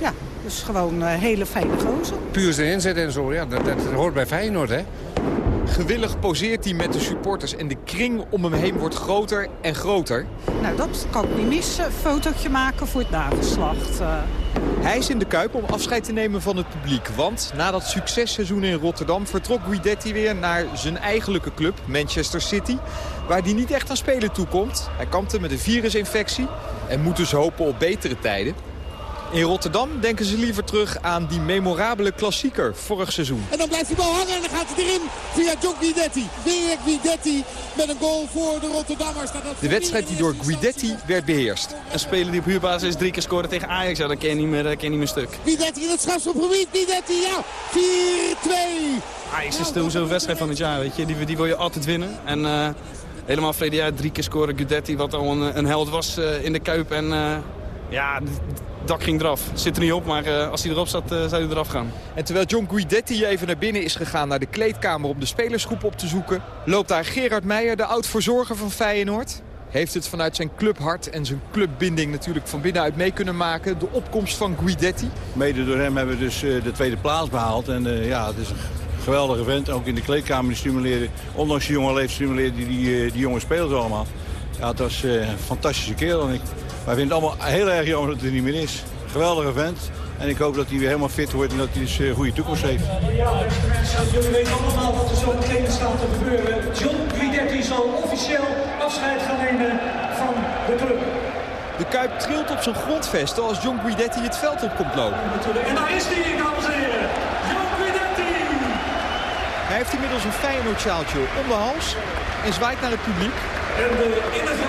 ja, dus gewoon een hele fijne gozer. Puur zijn inzet en zo, ja, dat, dat hoort bij Feyenoord, hè. Gewillig poseert hij met de supporters en de kring om hem heen wordt groter en groter. Nou, dat kan ik niet missen. Een fotootje maken voor het nageslacht. Uh... Hij is in de Kuip om afscheid te nemen van het publiek. Want na dat successeizoen in Rotterdam vertrok Guidetti weer naar zijn eigenlijke club, Manchester City. Waar hij niet echt aan spelen toekomt. Hij kampte met een virusinfectie en moet dus hopen op betere tijden. In Rotterdam denken ze liever terug aan die memorabele klassieker vorig seizoen. En dan blijft die bal hangen en dan gaat hij erin via John Guidetti. Weer Guidetti met een goal voor de Rotterdammers. De wedstrijd die door Guidetti werd beheerst. Een speler die op huurbasis drie keer scoorde tegen Ajax, ja, dat ken je niet meer, dat ken je niet meer stuk. Guidetti in het strafschopgebied, Guidetti, ja, 4-2. Ajax is sowieso een wedstrijd van het jaar, weet je. Die, die wil je altijd winnen. En uh, helemaal verleden jaar drie keer scoren Guidetti, wat al een, een held was uh, in de Kuip. En uh, ja, dak ging eraf. Zit er niet op, maar uh, als hij erop zat, uh, zou hij eraf gaan. En terwijl John Guidetti even naar binnen is gegaan naar de kleedkamer om de spelersgroep op te zoeken... loopt daar Gerard Meijer, de oud-verzorger van Feyenoord. Heeft het vanuit zijn clubhart en zijn clubbinding natuurlijk van binnenuit mee kunnen maken. De opkomst van Guidetti. Mede door hem hebben we dus uh, de tweede plaats behaald. En ja, het is een geweldige vent. Ook in de kleedkamer die stimuleerde, ondanks die jonge leeftijd stimuleerde die, die, die jonge spelers allemaal. Ja, het was een fantastische kerel. En ik wij vinden het allemaal heel erg jammer dat er niet meer is. Geweldige vent. En ik hoop dat hij weer helemaal fit wordt en dat hij dus een goede toekomst heeft. Ja, beste mensen, jullie weten allemaal wat er zo meteen staat te gebeuren. John Guidetti zal officieel afscheid gaan nemen van de club. De Kuip trilt op zijn grondvesten als John Guidetti het veld op komt lopen. En daar is hij, dames en heren. John Guidetti! Hij heeft inmiddels een Feyenoord-sjaaltje om de hals en zwaait naar het publiek. En de innige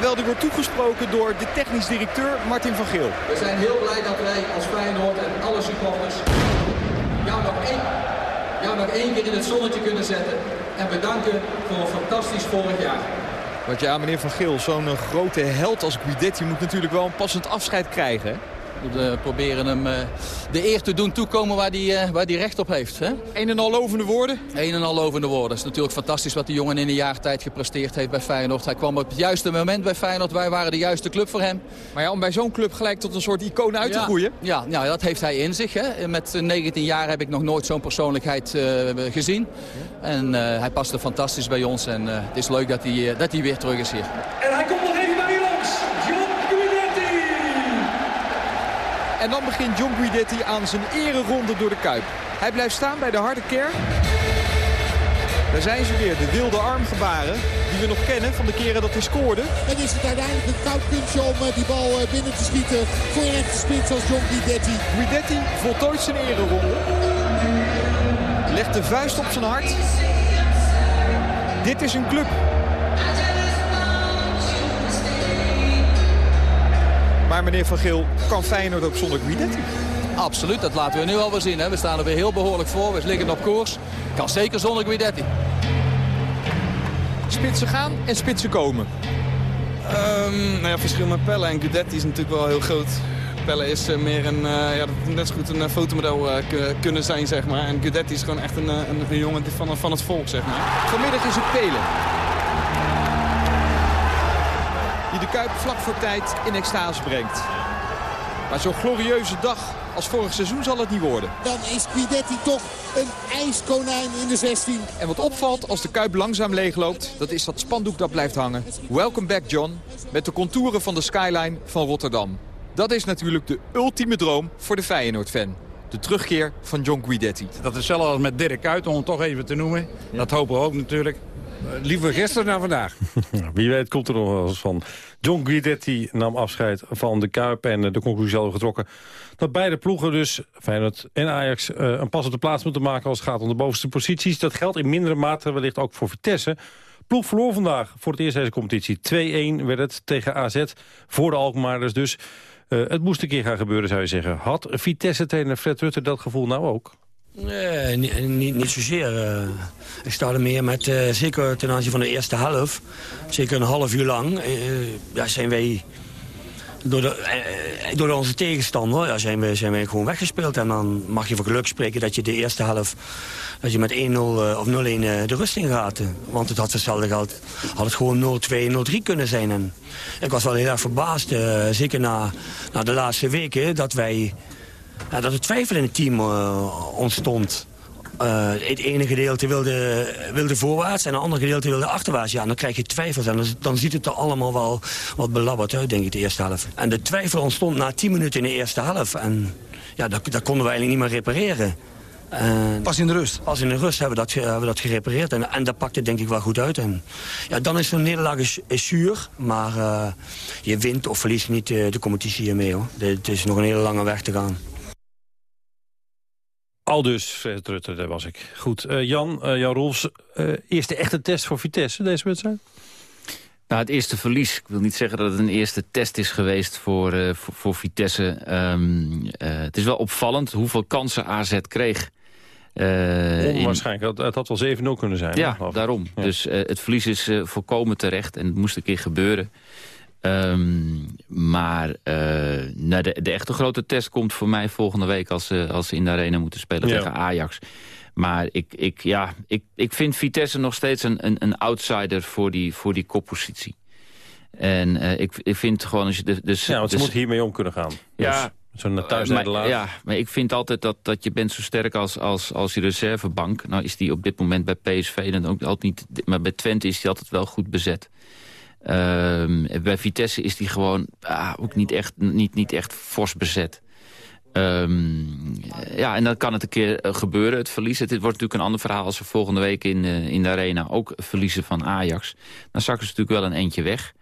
terwijl die wordt toegesproken door de technisch directeur Martin van Geel. We zijn heel blij dat wij als Feyenoord en alle supporters jou nog één, jou nog één keer in het zonnetje kunnen zetten. En bedanken voor een fantastisch vorig jaar. Want ja, meneer Van Geel, zo'n grote held als Guidetti moet natuurlijk wel een passend afscheid krijgen. We proberen hem uh, de eer te doen toekomen waar hij uh, waar die recht op heeft. Hè? Een en al lovende woorden? Een en al lovende woorden. Het is natuurlijk fantastisch wat die jongen in een jaar tijd gepresteerd heeft bij Feyenoord. Hij kwam op het juiste moment bij Feyenoord. Wij waren de juiste club voor hem. Maar ja, om bij zo'n club gelijk tot een soort icoon uit ja, te groeien? Ja, ja, dat heeft hij in zich. Hè. Met 19 jaar heb ik nog nooit zo'n persoonlijkheid uh, gezien. En hij paste fantastisch bij ons. En het is leuk dat hij, dat hij weer terug is hier. En hij komt En dan begint John Guidetti aan zijn ereronde door de Kuip. Hij blijft staan bij de harde kern. Daar zijn ze weer, de wilde armgebaren die we nog kennen van de keren dat hij scoorde. En is het uiteindelijk een koud kunstje om die bal binnen te schieten voor een echte spits als John Guidetti. Guidetti voltooit zijn ereronde. Legt de vuist op zijn hart. Dit is een club. Maar meneer Van Geel, kan Feyenoord ook zonder Guidetti? Absoluut, dat laten we nu al wel zien. Hè. We staan er weer heel behoorlijk voor. We liggen op koers. Kan zeker zonder Guidetti. Spitsen gaan en spitsen komen. Um, nou ja, verschil met Pelle en Guidetti is natuurlijk wel heel groot. Pelle is uh, meer een, uh, ja, net zo goed een uh, fotomodel kunnen zijn, zeg maar. En Guidetti is gewoon echt een, een, een jongen van, van het volk, zeg maar. Vanmiddag is het Pelen. Kuip vlak voor tijd in extase brengt. Maar zo'n glorieuze dag als vorig seizoen zal het niet worden. Dan is Guidetti toch een ijskonijn in de 16. En wat opvalt als de Kuip langzaam leegloopt, dat is dat spandoek dat blijft hangen. Welcome back John, met de contouren van de skyline van Rotterdam. Dat is natuurlijk de ultieme droom voor de Feyenoord-fan. de terugkeer van John Guidetti. Dat is hetzelfde als met Dirk Kuyt, om hem toch even te noemen. Dat hopen we ook natuurlijk. Liever gisteren dan vandaag. Wie weet komt er nog wel eens van. John Guidetti nam afscheid van de Kuip en de conclusie hadden getrokken... dat beide ploegen dus, Feyenoord en Ajax, uh, een pas op de plaats moeten maken... als het gaat om de bovenste posities. Dat geldt in mindere mate wellicht ook voor Vitesse... Ploeg verloor vandaag voor het eerst deze competitie. 2-1 werd het tegen AZ voor de Alkmaarders. Dus uh, het moest een keer gaan gebeuren, zou je zeggen. Had Vitesse-trainer Fred Rutte dat gevoel nou ook? Nee, niet, niet, zozeer. Uh, ik sta er meer met, uh, zeker ten aanzien van de eerste helft, zeker een half uur lang, uh, ja, zijn wij door, door onze tegenstander ja, zijn, we, zijn wij gewoon weggespeeld. En dan mag je voor geluk spreken dat je de eerste helft dat je met 1-0 of 0-1 de rust in gaat. Want het had hetzelfde geld, had het gewoon 0-2, 0-3 kunnen zijn. En ik was wel heel erg verbaasd, zeker na, na de laatste weken, dat wij ja, dat er twijfel in het team uh, ontstond. Uh, het ene gedeelte wilde, wilde voorwaarts en het andere gedeelte wilde achterwaarts. Ja, dan krijg je twijfels en dan, dan ziet het er allemaal wel wat belabberd uit, denk ik, de eerste helft. En de twijfel ontstond na 10 minuten in de eerste helft. En ja, dat, dat konden we eigenlijk niet meer repareren. En pas in de rust? Pas in de rust hebben we dat, hebben we dat gerepareerd. En, en dat pakte denk ik wel goed uit. En, ja, dan is zo'n nederlaag is, is zuur. Maar uh, je wint of verliest niet de, de competitie hiermee. Hoor. Het is nog een hele lange weg te gaan. Al dus, Fred Rutte, daar was ik. Goed, uh, Jan, uh, Jan Rolfs, uh, eerste echte test voor Vitesse deze wedstrijd? Nou, het eerste verlies. Ik wil niet zeggen dat het een eerste test is geweest voor, voor, voor, Vitesse. Um, uh, het is wel opvallend hoeveel kansen AZ kreeg. Onwaarschijnlijk. In... Het had wel 7-0 kunnen zijn. Ja, daarom. Ja. Dus het verlies is volkomen terecht en het moest een keer gebeuren. Um, maar uh, nou de, de, echte grote test komt voor mij volgende week... als ze, als ze in de arena moeten spelen ja. tegen Ajax. Maar ik, ik, ja, ik, ik vind Vitesse nog steeds een, een, een outsider voor die, voor die koppositie. En uh, ik, ik vind gewoon... Als je de, ja, want ze dus, moet hiermee om kunnen gaan. Ja, dus. Zo'n thuisnederlaag. Ja, maar ik vind altijd dat, dat je bent zo sterk als, als, als je reservebank. Nou is die op dit moment bij PSV dan ook altijd niet... Maar bij Twente is die altijd wel goed bezet. Uh, bij Vitesse is die gewoon ah, ook niet echt, niet, niet echt fors bezet. Um, ja, en dan kan het een keer uh, gebeuren, het verliezen. Dit wordt natuurlijk een ander verhaal als we volgende week in, uh, in de arena ook verliezen van Ajax. Dan zakken ze natuurlijk wel een eentje weg.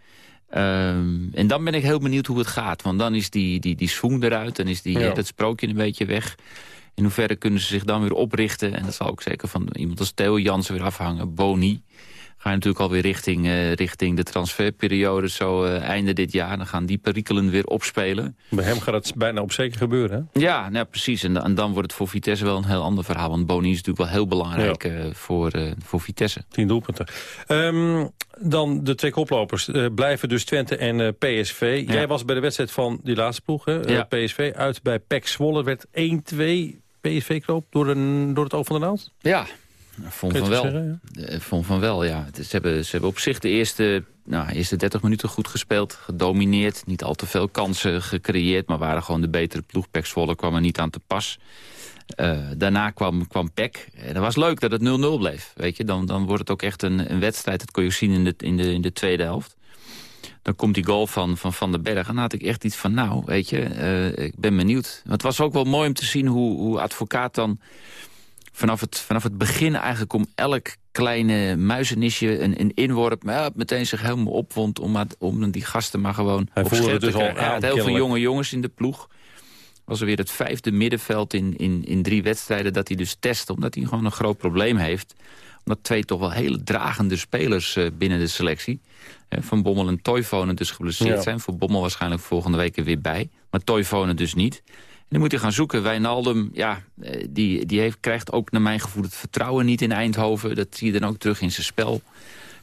Um, en dan ben ik heel benieuwd hoe het gaat. Want dan is die, die, die swoon eruit, dan is die, ja. dat sprookje een beetje weg. In hoeverre kunnen ze zich dan weer oprichten? En dat zal ook zeker van iemand als Theo Jansen weer afhangen. Boni ga je natuurlijk alweer richting, uh, richting de transferperiode. Zo uh, einde dit jaar. Dan gaan die perikelen weer opspelen. Bij hem gaat het bijna op zeker gebeuren, hè? Ja, nou, precies. En, en, dan wordt het voor Vitesse wel een heel ander verhaal. Want Boni is natuurlijk wel heel belangrijk ja. uh, voor, voor Vitesse. Tien doelpunten. Um, dan de twee koplopers. blijven dus Twente en PSV. Ja. Jij was bij de wedstrijd van die laatste ploeg, hè? Ja. PSV. Uit bij PEC Zwolle. werd 1-2 PSV-knoop door, door het oog van de naald? Ja, Vond van wel. Zeggen, ja? Vond van wel, ja. Ze hebben, ze hebben op zich de eerste, nou, eerste 30 minuten goed gespeeld. Gedomineerd. Niet al te veel kansen gecreëerd. Maar waren gewoon de betere ploeg. Pek Zwolle kwam er niet aan te pas. Uh, daarna kwam, kwam Peck. En dat was leuk dat het 0-0 bleef. Weet je? Dan, dan wordt het ook echt een, een wedstrijd. Dat kon je zien in de, in, de, in de tweede helft. Dan komt die goal van Van, van den Berg. En dan had ik echt iets van, nou, weet je, uh, ik ben benieuwd. Maar het was ook wel mooi om te zien hoe, hoe advocaat dan vanaf het, vanaf het begin eigenlijk om elk kleine muizenisje een, een inworp... maar ja, meteen zich helemaal opwond om, om die gasten maar gewoon Hij op voelde dus al Hij had heel veel jonge jongens in de ploeg. Was er weer het vijfde middenveld in, in, in drie wedstrijden dat hij dus test... omdat hij gewoon een groot probleem heeft. Omdat twee toch wel hele dragende spelers uh, binnen de selectie... Van Bommel en Toivonen dus geblesseerd ja. zijn. Voor Bommel waarschijnlijk volgende week er weer bij. Maar Toivonen dus niet. Nu moet hij gaan zoeken. Wijnaldum, ja, die, die heeft, krijgt ook naar mijn gevoel het vertrouwen niet in Eindhoven. Dat zie je dan ook terug in zijn spel.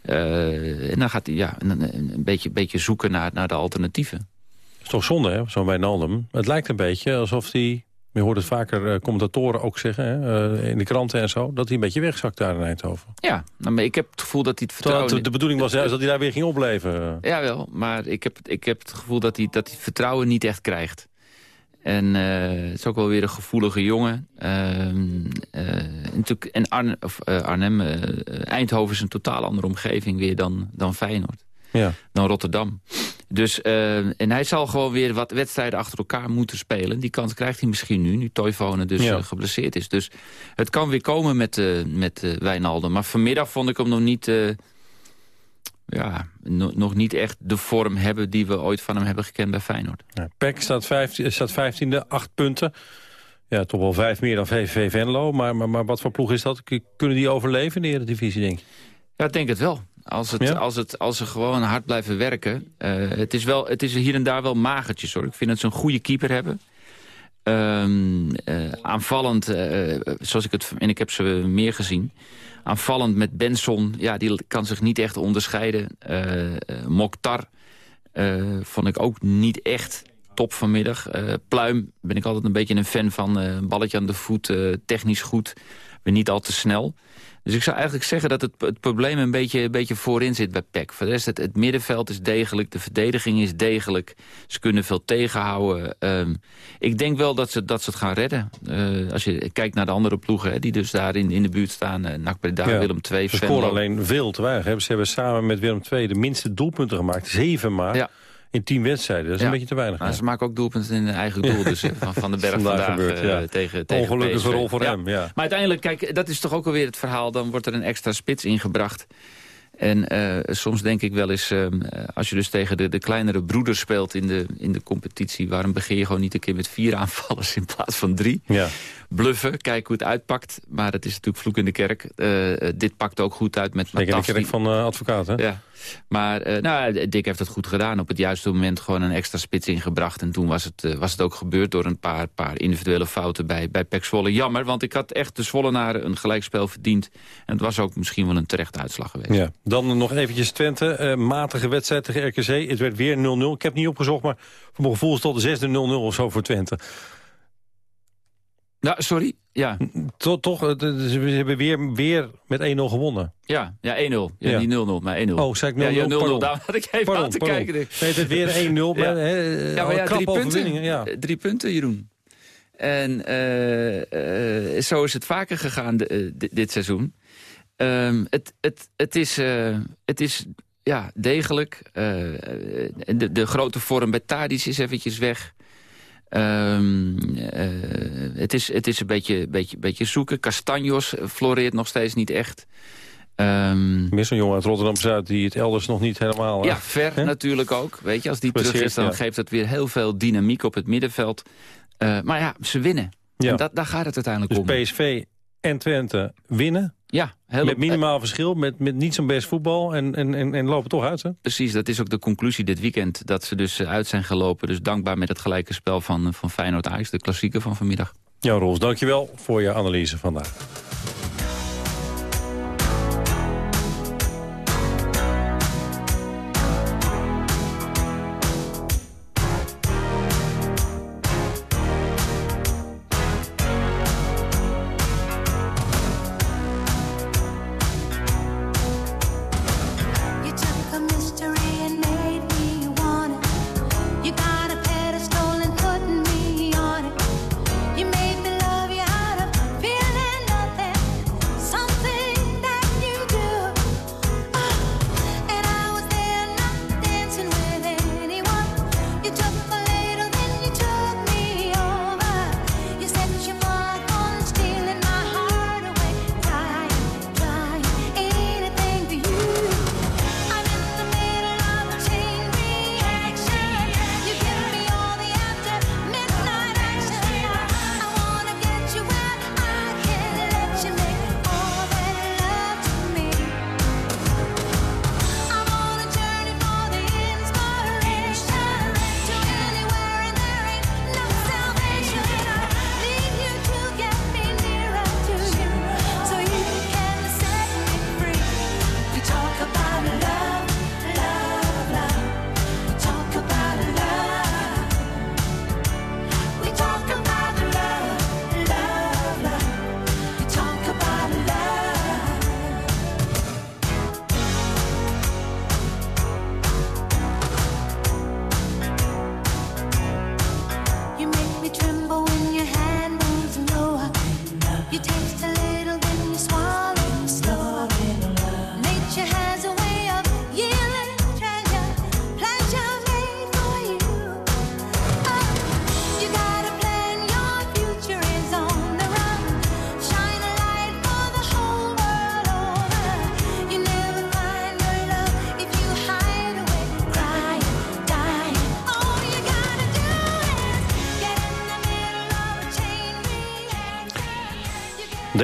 Uh, en dan gaat hij ja, een, een, beetje, beetje zoeken naar, naar de alternatieven. Dat is toch zonde, hè, zo'n Wijnaldum. Het lijkt een beetje alsof hij... Je hoort het vaker uh, commentatoren ook zeggen, hè, uh, in de kranten en zo... dat hij een beetje wegzakt daar in Eindhoven. Ja, nou, maar ik heb het gevoel dat hij het vertrouwen... De bedoeling was juist dat hij daar weer ging opleven. Jawel, maar ik heb, ik heb het gevoel dat hij, dat hij het vertrouwen niet echt krijgt. En uh, het is ook wel weer een gevoelige jongen. Uh, uh, natuurlijk, en of, Arnhem, Eindhoven is een totaal andere omgeving weer dan, dan Feyenoord. Ja. Dan Rotterdam. Dus, en hij zal gewoon weer wat wedstrijden achter elkaar moeten spelen. Die kans krijgt hij misschien nu, nu Toivonen dus ja. geblesseerd is. Dus het kan weer komen met, met Wijnaldum. Maar vanmiddag vond ik hem nog niet... ja, no nog niet echt de vorm hebben die we ooit van hem hebben gekend bij Feyenoord. Ja, Peck staat, vijftien, staat vijftiende, acht punten. Ja, toch wel vijf meer dan VVV Venlo. Maar, maar, maar wat voor ploeg is dat? Kunnen die overleven in de Eredivisie, denk je? Ja, ik denk het wel. Als, het, ja? als, het, als ze gewoon hard blijven werken. Uh, het, is wel, het is hier en daar wel magertjes hoor. Ik vind dat ze een goede keeper hebben. Um, uh, aanvallend, uh, zoals ik het... En ik heb ze meer gezien. Aanvallend met Benson. Ja, die kan zich niet echt onderscheiden. Mokhtar vond ik ook niet echt top vanmiddag. Pluim ben ik altijd een beetje een fan van. een balletje aan de voet, technisch goed. Maar niet al te snel. Dus ik zou eigenlijk zeggen dat het, het probleem een beetje, een beetje voorin zit bij PEC. Voor de rest, het, het middenveld is degelijk, de verdediging is degelijk. Ze kunnen veel tegenhouden. Um, ik denk wel dat ze, dat ze het gaan redden. Uh, als je kijkt naar de andere ploegen hè, die dus daar in, in de buurt staan. Uh, NAC Breda, ja, Willem II, Ze scoren alleen veel te weinig. Ze hebben samen met Willem II de minste doelpunten gemaakt. Zeven maar. Ja in tien wedstrijden. Dat is ja. een beetje te weinig. Maar ze maken ook doelpunten in hun eigen doel. Dus van, van de berg vandaag, vandaag gebeurt, uh, ja. tegen, tegen Ongelukkige rol voor hem, ja. Maar uiteindelijk, kijk, dat is toch ook alweer het verhaal. Dan wordt er een extra spits ingebracht. En uh, soms denk ik wel eens, uh, als je dus tegen de, de kleinere broeders speelt in de, in de competitie... waarom begin je gewoon niet een keer met vier aanvallers in plaats van drie? Ja. Bluffen, kijken hoe het uitpakt. Maar het is natuurlijk vloek in de kerk. Uh, dit pakt ook goed uit met Matafti. in de kerk van advocaat, hè? Ja. Maar nou, Dick heeft het goed gedaan. Op het juiste moment gewoon een extra spits ingebracht. En toen was het, was het ook gebeurd door een paar, paar individuele fouten bij, bij Pek Zwolle. Jammer, want ik had echt de Zwollenaren een gelijkspel verdiend. En het was ook misschien wel een terechte uitslag geweest. Ja. Dan nog eventjes Twente. Uh, matige wedstrijd tegen RKC. Het werd weer 0-0. Ik heb niet opgezocht, maar voor mijn gevoel is het tot de zesde 0-0 of zo voor Twente. Nou, sorry. Ja. Toch, toch ze hebben weer, weer met 1-0 gewonnen. Ja, ja 1-0. Ja, ja. niet 0-0, maar 1-0. Oh, zei ik 0-0? Ja, 0-0. Daar had ik even pardon, aan te pardon. kijken. Nee, het is weer 1-0. ja. Ja, maar ja, drie punten. Ja. Drie punten, Jeroen. En uh, uh, zo is het vaker gegaan de, dit seizoen. Um, het, het, het, is, het is ja, degelijk. de, de grote vorm bij Tadic is eventjes weg. Um, uh, het, is, het is een beetje, beetje, beetje zoeken. Castanjos floreert nog steeds niet echt. Um, Mis een jongen uit Rotterdam-Zuid die het elders nog niet helemaal... Ja, ver natuurlijk ook. Weet je, als die Precies, terug is, dan ja. geeft het weer heel veel dynamiek op het middenveld. Uh, maar ja, ze winnen. Ja. En dat, daar gaat het uiteindelijk dus om. PSV en Twente winnen. Ja, heel met minimaal verschil, met, met niet zo'n best voetbal en, en, en, en lopen toch uit. Hè? Precies, dat is ook de conclusie dit weekend. Dat ze dus uit zijn gelopen. Dus dankbaar met het gelijke spel van, van Feyenoord Ajax, de klassieke van vanmiddag. Ja, Rols, dankjewel voor je analyse vandaag.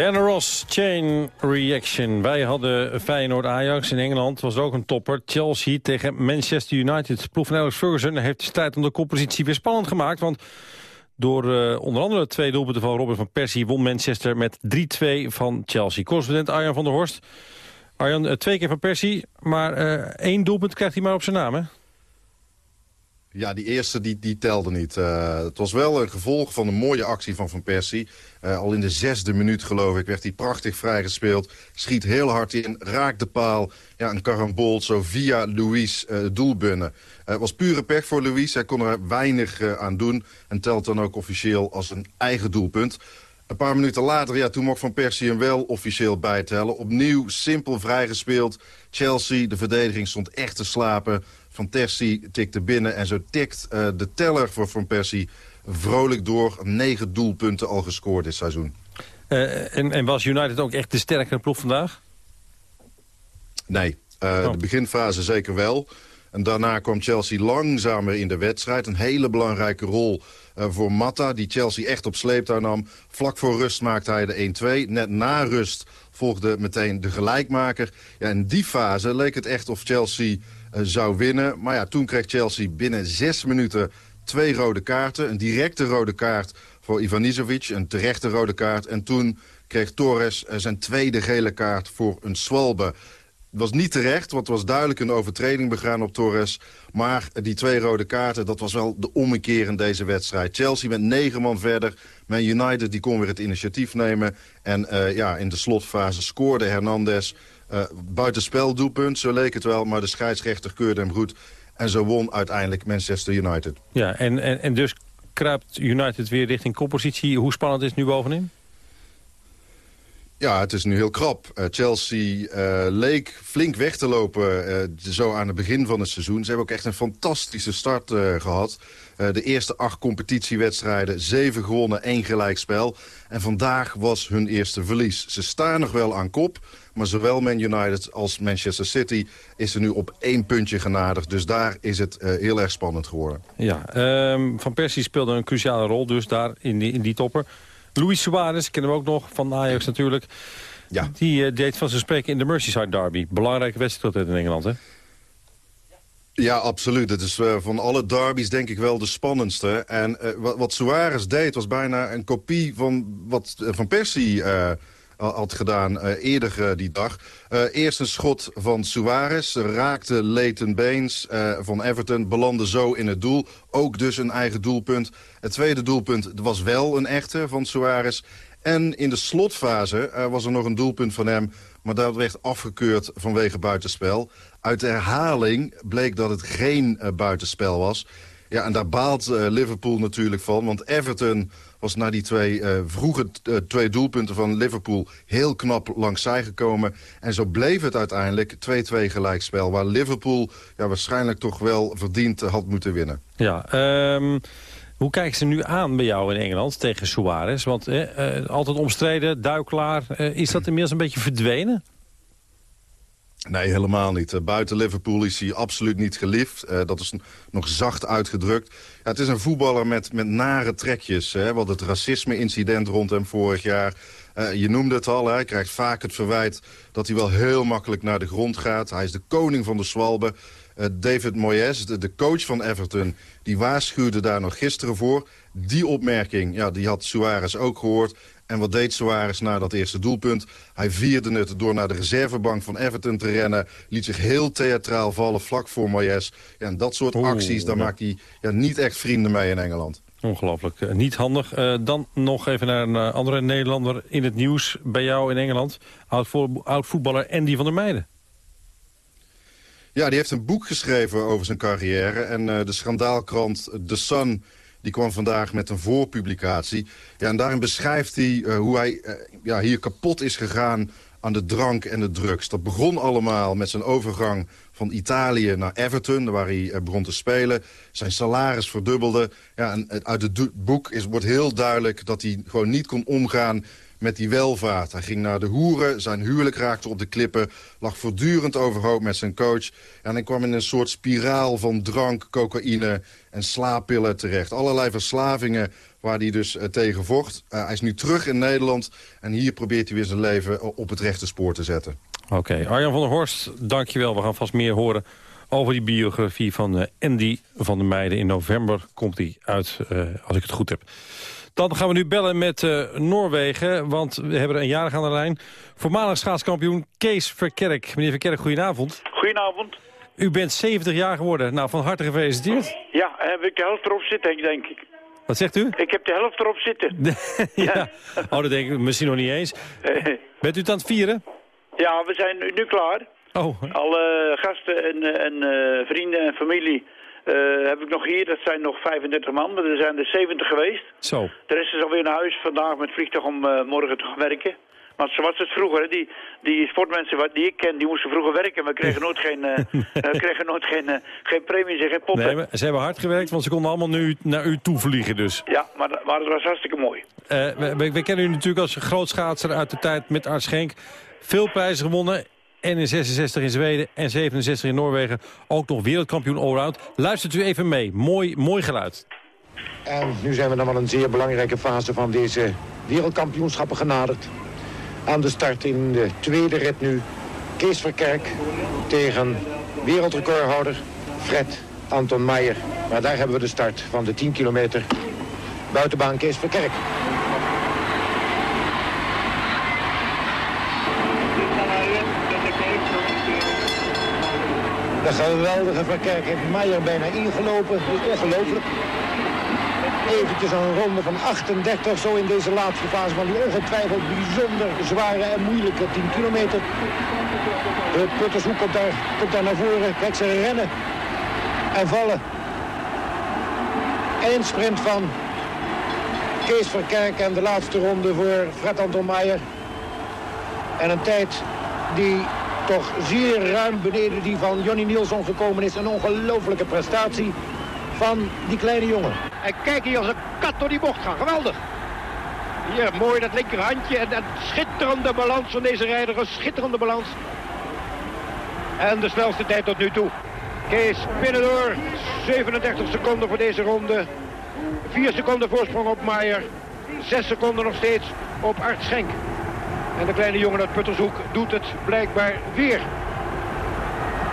Ross, Chain Reaction. Wij hadden Feyenoord-Ajax in Engeland. was ook een topper. Chelsea tegen Manchester United. Ploeg van Alex Ferguson heeft de strijd om de koppositie weer spannend gemaakt. Want door uh, onder andere twee doelpunten van Robin van Persie... won Manchester met 3-2 van Chelsea. Correspondent Arjan van der Horst. Arjan, uh, twee keer van Persie, maar uh, één doelpunt krijgt hij maar op zijn naam, hè? Ja, die eerste die, die telde niet. Uh, het was wel een gevolg van een mooie actie van Van Persie. Uh, al in de zesde minuut, geloof ik, werd hij prachtig vrijgespeeld. Schiet heel hard in, raakt de paal. Ja, een karambol zo via Louis uh, doelbunnen. Het was pure pech voor Louis. Hij kon er weinig aan doen. En telt dan ook officieel als een eigen doelpunt. Een paar minuten later, ja, toen mocht Van Persie hem wel officieel bijtellen. Opnieuw simpel vrijgespeeld. Chelsea, de verdediging stond echt te slapen. Van Persie tikte binnen en zo tikt uh, de teller voor Van Persie vrolijk door. Negen doelpunten al gescoord dit seizoen. Uh, en, en, was United ook echt de sterkere ploeg vandaag? Nee, uh, oh. de beginfase zeker wel. En daarna kwam Chelsea langzamer in de wedstrijd. Een hele belangrijke rol uh, voor Matta, die Chelsea echt op sleeptouw nam. Vlak voor rust maakte hij de 1-2. Net na rust volgde meteen de gelijkmaker. Ja, in die fase leek het echt of Chelsea zou winnen. Maar ja, toen kreeg Chelsea binnen zes minuten twee rode kaarten. Een directe rode kaart voor Ivanisevic, een terechte rode kaart. En toen kreeg Torres uh, zijn tweede gele kaart voor een Swalbe. Het was niet terecht, want er was duidelijk een overtreding begaan op Torres. Maar die twee rode kaarten, dat was wel de ommekeer in deze wedstrijd. Chelsea met negen man verder. Man United die kon weer het initiatief nemen. En uh, ja, in de slotfase scoorde Hernandez. Uh, buitenspel doelpunt, zo leek het wel. Maar de scheidsrechter keurde hem goed. En zo won uiteindelijk Manchester United. Ja, en, en, en dus kruipt United weer richting koppositie. Hoe spannend is het nu bovenin? Ja, het is nu heel krap. Uh, Chelsea uh, leek flink weg te lopen uh, zo aan het begin van het seizoen. Ze hebben ook echt een fantastische start gehad. de eerste acht competitiewedstrijden, zeven gewonnen, één gelijkspel. En vandaag was hun eerste verlies. Ze staan nog wel aan kop, maar zowel Man United als Manchester City is er nu op één puntje genaderd. Dus daar is het heel erg spannend geworden. Ja, um, Van Persie speelde een cruciale rol dus daar in die, in die topper. Luis Suarez, kennen we ook nog, van Ajax natuurlijk. Ja. Die uh, deed van zijn spreken in de Merseyside Derby. Belangrijke wedstrijd in Engeland, hè? Ja, absoluut. Het is uh, van alle derbies denk ik wel de spannendste. En uh, wat, wat Suarez deed was bijna een kopie van wat Van Persie had gedaan uh, eerder uh, die dag. Eerst een schot van Suarez, raakte Leighton Baines van Everton, belandde zo in het doel. Ook dus een eigen doelpunt. Het tweede doelpunt was wel een echte van Suarez. En in de slotfase was er nog een doelpunt van hem... maar dat werd afgekeurd vanwege buitenspel. Uit de herhaling bleek dat het geen buitenspel was... Ja, en daar baalt Liverpool natuurlijk van. Want Everton was na die twee uh, vroege uh, twee doelpunten van Liverpool... heel knap langs zij gekomen. En zo bleef het uiteindelijk 2-2 gelijkspel... waar Liverpool ja, waarschijnlijk toch wel verdiend had moeten winnen. Ja, um, hoe kijken ze nu aan bij jou in Engeland tegen Suarez? Want altijd omstreden, duiklaar. is dat inmiddels een beetje verdwenen? Nee, helemaal niet. Uh, buiten Liverpool is hij absoluut niet geliefd. Uh, dat is nog zacht uitgedrukt. Ja, het is een voetballer met, met nare trekjes. Hè, wat het racisme-incident rond hem vorig jaar... Uh, je noemde het al, hij krijgt vaak het verwijt dat hij wel heel makkelijk naar de grond gaat. Hij is de koning van de zwalbe. David Moyes, de, de, coach van Everton, die waarschuwde daar nog gisteren voor. Die opmerking, ja, die had Suarez ook gehoord. En wat deed Suarez na dat eerste doelpunt? Hij vierde het door naar de reservebank van Everton te rennen. Liet zich heel theatraal vallen vlak voor Moyes. Ja, en dat soort acties, daar maakt hij ja, niet echt vrienden mee in Engeland. Ongelooflijk. Uh, niet handig. Uh, dan nog even naar een uh, andere Nederlander in het nieuws bij jou in Engeland. Oud-voetballer Andy van der Meijden. Ja, die heeft een boek geschreven over zijn carrière. En de schandaalkrant The Sun die kwam vandaag met een voorpublicatie. Ja, en daarin beschrijft hij uh, hoe hij uh, ja, hier kapot is gegaan aan de drank en de drugs. Dat begon allemaal met zijn overgang van Italië naar Everton, waar hij uh, begon te spelen. Zijn salaris verdubbelde. Ja, en uit het boek is, wordt heel duidelijk dat hij gewoon niet kon omgaan met die welvaart. Hij ging naar de hoeren, zijn huwelijk raakte op de klippen... lag voortdurend overhoop met zijn coach. En hij kwam in een soort spiraal van drank, cocaïne en slaappillen terecht. Allerlei verslavingen waar hij dus uh, tegen vocht. Uh, hij is nu terug in Nederland en hier probeert hij weer zijn leven op het rechte spoor te zetten. Oké, Arjan van der Horst, dankjewel. We gaan vast meer horen over die biografie van Andy van der Meijden. In november komt die uit, als ik het goed heb. Dan gaan we nu bellen met Noorwegen, want we hebben er een jarig aan de lijn. Voormalig schaatskampioen Kees Verkerk. Meneer Verkerk, goedenavond. Goedenavond. U bent 70 jaar geworden. Nou, van harte gefeliciteerd. Ja, heb ik de helft erop zitten, denk ik. Wat zegt u? Ik heb de helft erop zitten. ja. Oh, dat denk ik misschien nog niet eens. Bent u het aan het vieren? Ja, we zijn nu klaar. Oh. Alle gasten en, en uh, vrienden en familie uh, heb ik nog hier. Dat zijn nog 35 man, maar er zijn er 70 geweest. Zo. De rest is alweer naar huis vandaag met vliegtuig om uh, morgen te gaan werken. Maar zoals het vroeger, die, die sportmensen die ik ken, die moesten vroeger werken. Maar kregen nooit geen, uh, kregen nooit geen, geen premies en geen potten. Nee, maar ze hebben hard gewerkt, want ze konden allemaal nu naar u toe vliegen dus. Ja, maar, maar het was hartstikke mooi. We, we, kennen u natuurlijk als grootschaatser uit de tijd met Art Schenk. Veel prijzen gewonnen. En in 66 in Zweden en 67 in Noorwegen. Ook nog wereldkampioen allround. Luistert u even mee. Mooi, mooi geluid. En nu zijn we dan wel een zeer belangrijke fase van deze wereldkampioenschappen genaderd aan de start in de tweede rit nu. Kees Verkerk tegen wereldrecordhouder Fred Anton Meijer. Maar daar hebben we de start van de 10 kilometer buitenbaan Kees Verkerk. De geweldige Verkerk heeft Meijer bijna ingelopen. Ongelooflijk eventjes een ronde van 38 zo in deze laatste fase van die ongetwijfeld bijzonder zware en moeilijke 10 kilometer. De Puttershoek komt daar, naar voren. Kijk, ze rennen en vallen. Eindsprint van Kees Verkerk en de laatste ronde voor Fred Anton Meijer. En een tijd die toch zeer ruim beneden die van Johnny Nielsen gekomen is. Een ongelofelijke prestatie van die kleine jongen. En kijk hier als een kat door die bocht gaan. Geweldig. Hier, mooi dat linkerhandje. En een schitterende balans van deze rijder. Een schitterende balans. En de snelste tijd tot nu toe. Kees binnendoor. 37 seconden voor deze ronde. 4 seconden voorsprong op Maier. 6 seconden nog steeds op Art Schenk. En de kleine jongen uit Puttershoek doet het blijkbaar weer.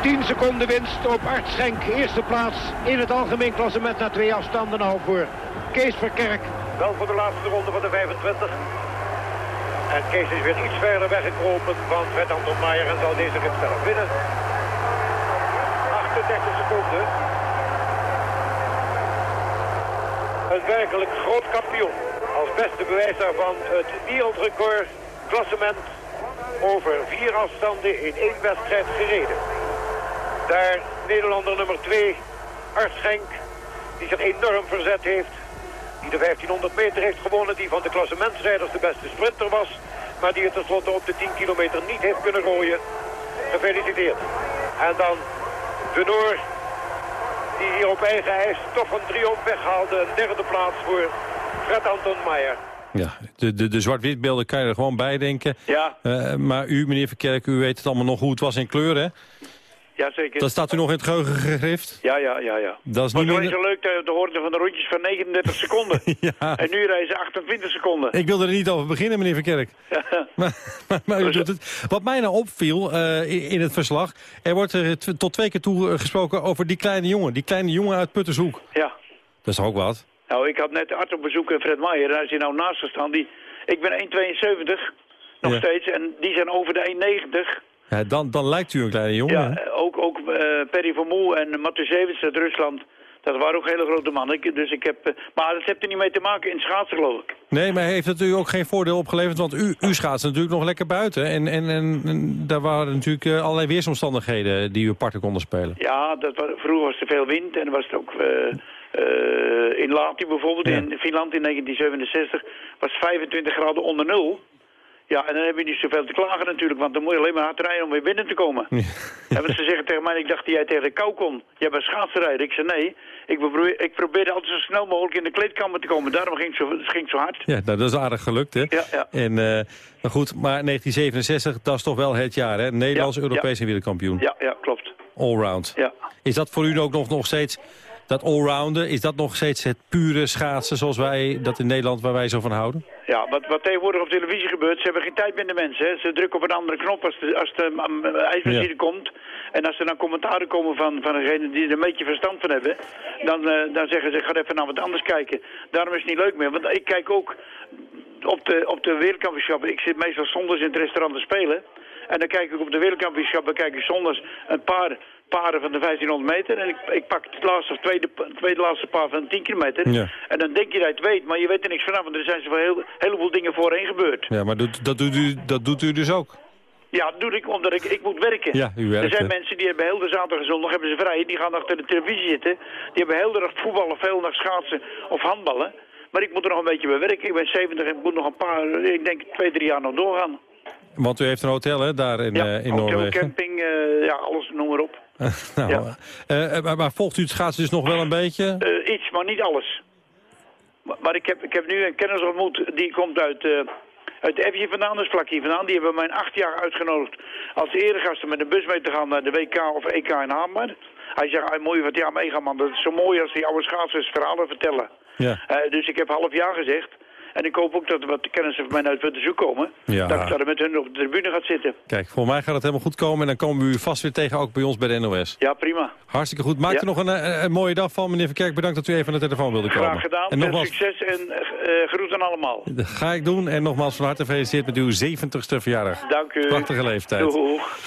10 seconden winst op Art Schenk. Eerste plaats in het algemeen klassement na twee afstanden al voor Kees Verkerk. Wel voor de laatste ronde van de 25. En Kees is weer iets verder weggekropen van Fred Anton Maier en zal deze rit zelf winnen. 38 seconden. Een werkelijk groot kampioen. Als beste bewijs daarvan het wereldrecord klassement over vier afstanden in één wedstrijd gereden. Daar Nederlander nummer 2, Art Schenk, die zich enorm verzet heeft. Die de 1500 meter heeft gewonnen, die van de klassementsrijders de beste sprinter was. Maar die het tenslotte op de 10 kilometer niet heeft kunnen rooien. Gefeliciteerd. En dan de Noor, die hier op eigen ijs toch een triomf weghaalde. Een derde plaats voor Fred Anton Meijer. Ja, de, de, de zwart-witbeelden kan je er gewoon bij denken. Ja. Uh, maar u, meneer Verkerk, u weet het allemaal nog hoe het was in kleur, hè? Ja, zeker. Dat staat u nog in het geheugen gegrift? Ja, ja, ja. ja. Dat is niet minder... zo leuk te, te horen van de rondjes van 39 seconden. ja. En nu reizen 28 seconden. Ik wilde er niet over beginnen, meneer Verkerk. Ja. maar, maar, maar u doet het. Wat mij nou opviel uh, in, in, het verslag... er wordt er tot twee keer toe gesproken over die kleine jongen. Die kleine jongen uit Puttershoek. Ja. Dat is ook wat. Nou, ik had net Art op bezoek en Fred Maier. Daar is hij nou naast gestaan. Die, ik ben 1,72 nog ja. steeds. En die zijn over de 1,90. Ja, dan, dan lijkt u een kleine jongen. Ja, ook, ook uh, Perry Vermoe en Matusevich uit Rusland. Dat waren ook hele grote mannen. Dus ik heb, uh, maar dat heeft er niet mee te maken in schaatsen, geloof ik. Nee, maar heeft het u ook geen voordeel opgeleverd? Want u, u schaatst natuurlijk nog lekker buiten. En, en, en, en daar waren natuurlijk uh, allerlei weersomstandigheden die u apart konden spelen. Ja, dat was, vroeger was er veel wind en was het ook... in Lahti bijvoorbeeld, ja. in Finland in 1967, was 25 graden onder nul. Ja, en dan heb je niet zoveel te klagen natuurlijk, want dan moet je alleen maar hard rijden om weer binnen te komen. Ja. En ze zeggen tegen mij, ik dacht dat jij tegen de kou kon. Jij bent schaatsenrijder. Ik zei nee, ik, probeer, ik probeerde altijd zo snel mogelijk in de kleedkamer te komen. Daarom ging het zo, het ging zo hard. Ja, nou, dat is aardig gelukt, hè? Ja, ja. En, uh, maar goed, maar 1967, dat is toch wel het jaar, hè? Nederlands, Europees ja. en wereldkampioen. Ja, ja, klopt. Allround. Ja. Is dat voor u ook nog, nog steeds dat allrounden, is dat nog steeds het pure schaatsen zoals wij dat in Nederland waar wij zo van houden? Ja, wat, wat tegenwoordig op televisie gebeurt, ze hebben geen tijd meer de mensen. Hè. Ze drukken op een andere knop als de, als de um, ijsmachine komt. En als er dan commentaren komen van, van degenen die er een beetje verstand van hebben, dan, uh, dan zeggen ze, ga even naar wat anders kijken. Daarom is het niet leuk meer, want ik kijk ook op de, op de wereldkampioenschappen. Ik zit meestal zondags in het restaurant te spelen. En dan kijk ik op de wereldkampioenschappen, kijk ik zondags een paar paren van de 1500 meter. En ik, ik pak het laatste of tweede, tweede laatste paar van de 10 kilometer. Ja. En dan denk je dat je het weet, maar je weet er niks vanaf. Want er zijn zoveel heel, heleboel dingen voorheen gebeurd. Ja, maar dat, dat, doet u, dat doet u dus ook? Ja, dat doe ik omdat ik, ik moet werken. Ja, u werkt, er zijn hè? mensen die hebben heel de zaterdag en zondag hebben ze vrij. Die gaan achter de televisie zitten. Die hebben heel de dag voetballen, veel dag schaatsen of handballen. Maar ik moet er nog een beetje bij werken. Ik ben 70 en ik moet nog een paar, ik denk twee, drie jaar nog doorgaan. Want u heeft een hotel, hè, daar in, ja, uh, in hotel, Noorwegen. camping, uh, ja, alles, noem maar op. nou, Ja. uh, maar, maar volgt u het schaatsen dus nog wel een beetje? Uh, iets, maar niet alles. Maar, maar ik, heb, ik heb nu een kennis ontmoet, die komt uit, uh, uit de Evje vandaan, dus vlak hier vandaan. Die hebben mij acht jaar uitgenodigd als eregasten met een bus mee te gaan naar de WK of EK in Hamer. Hij zegt, ah, moet je wat jaar meegaan man, dat is zo mooi als die oude schaatsers verhalen vertellen. Ja. Dus ik heb half jaar gezegd. En ik hoop ook dat er wat kennissen van mij uit Winterzoek komen. Ja. Dat ik daar met hun op de tribune gaat zitten. Kijk, voor mij gaat het helemaal goed komen. En dan komen we u vast weer tegen, ook bij ons bij de NOS. Ja, prima. Hartstikke goed. Maak Ja. er nog een, een, mooie dag van. Meneer Verkerk, bedankt dat u even aan de telefoon wilde komen. Graag gedaan. En nogmaals, succes en uh, groet aan allemaal. dat ga ik doen. En nogmaals van harte gefeliciteerd met uw 70ste verjaardag. Dank u. Prachtige leeftijd. Doeg.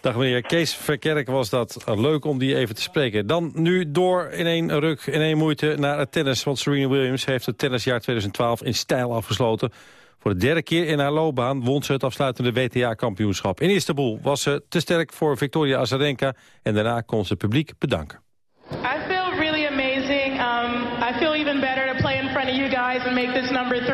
Dag meneer Kees Verkerk was dat. Leuk om die even te spreken. Dan nu door in één ruk, in één moeite naar het tennis. Want Serena Williams heeft het tennisjaar 2012 in stijl afgesloten. Voor de derde keer in haar loopbaan won ze het afsluitende WTA-kampioenschap. In Istanbul was ze te sterk voor Victoria Azarenka. En daarna kon ze het publiek bedanken. I feel really amazing. Um, I feel even better to play in front of you guys and make this number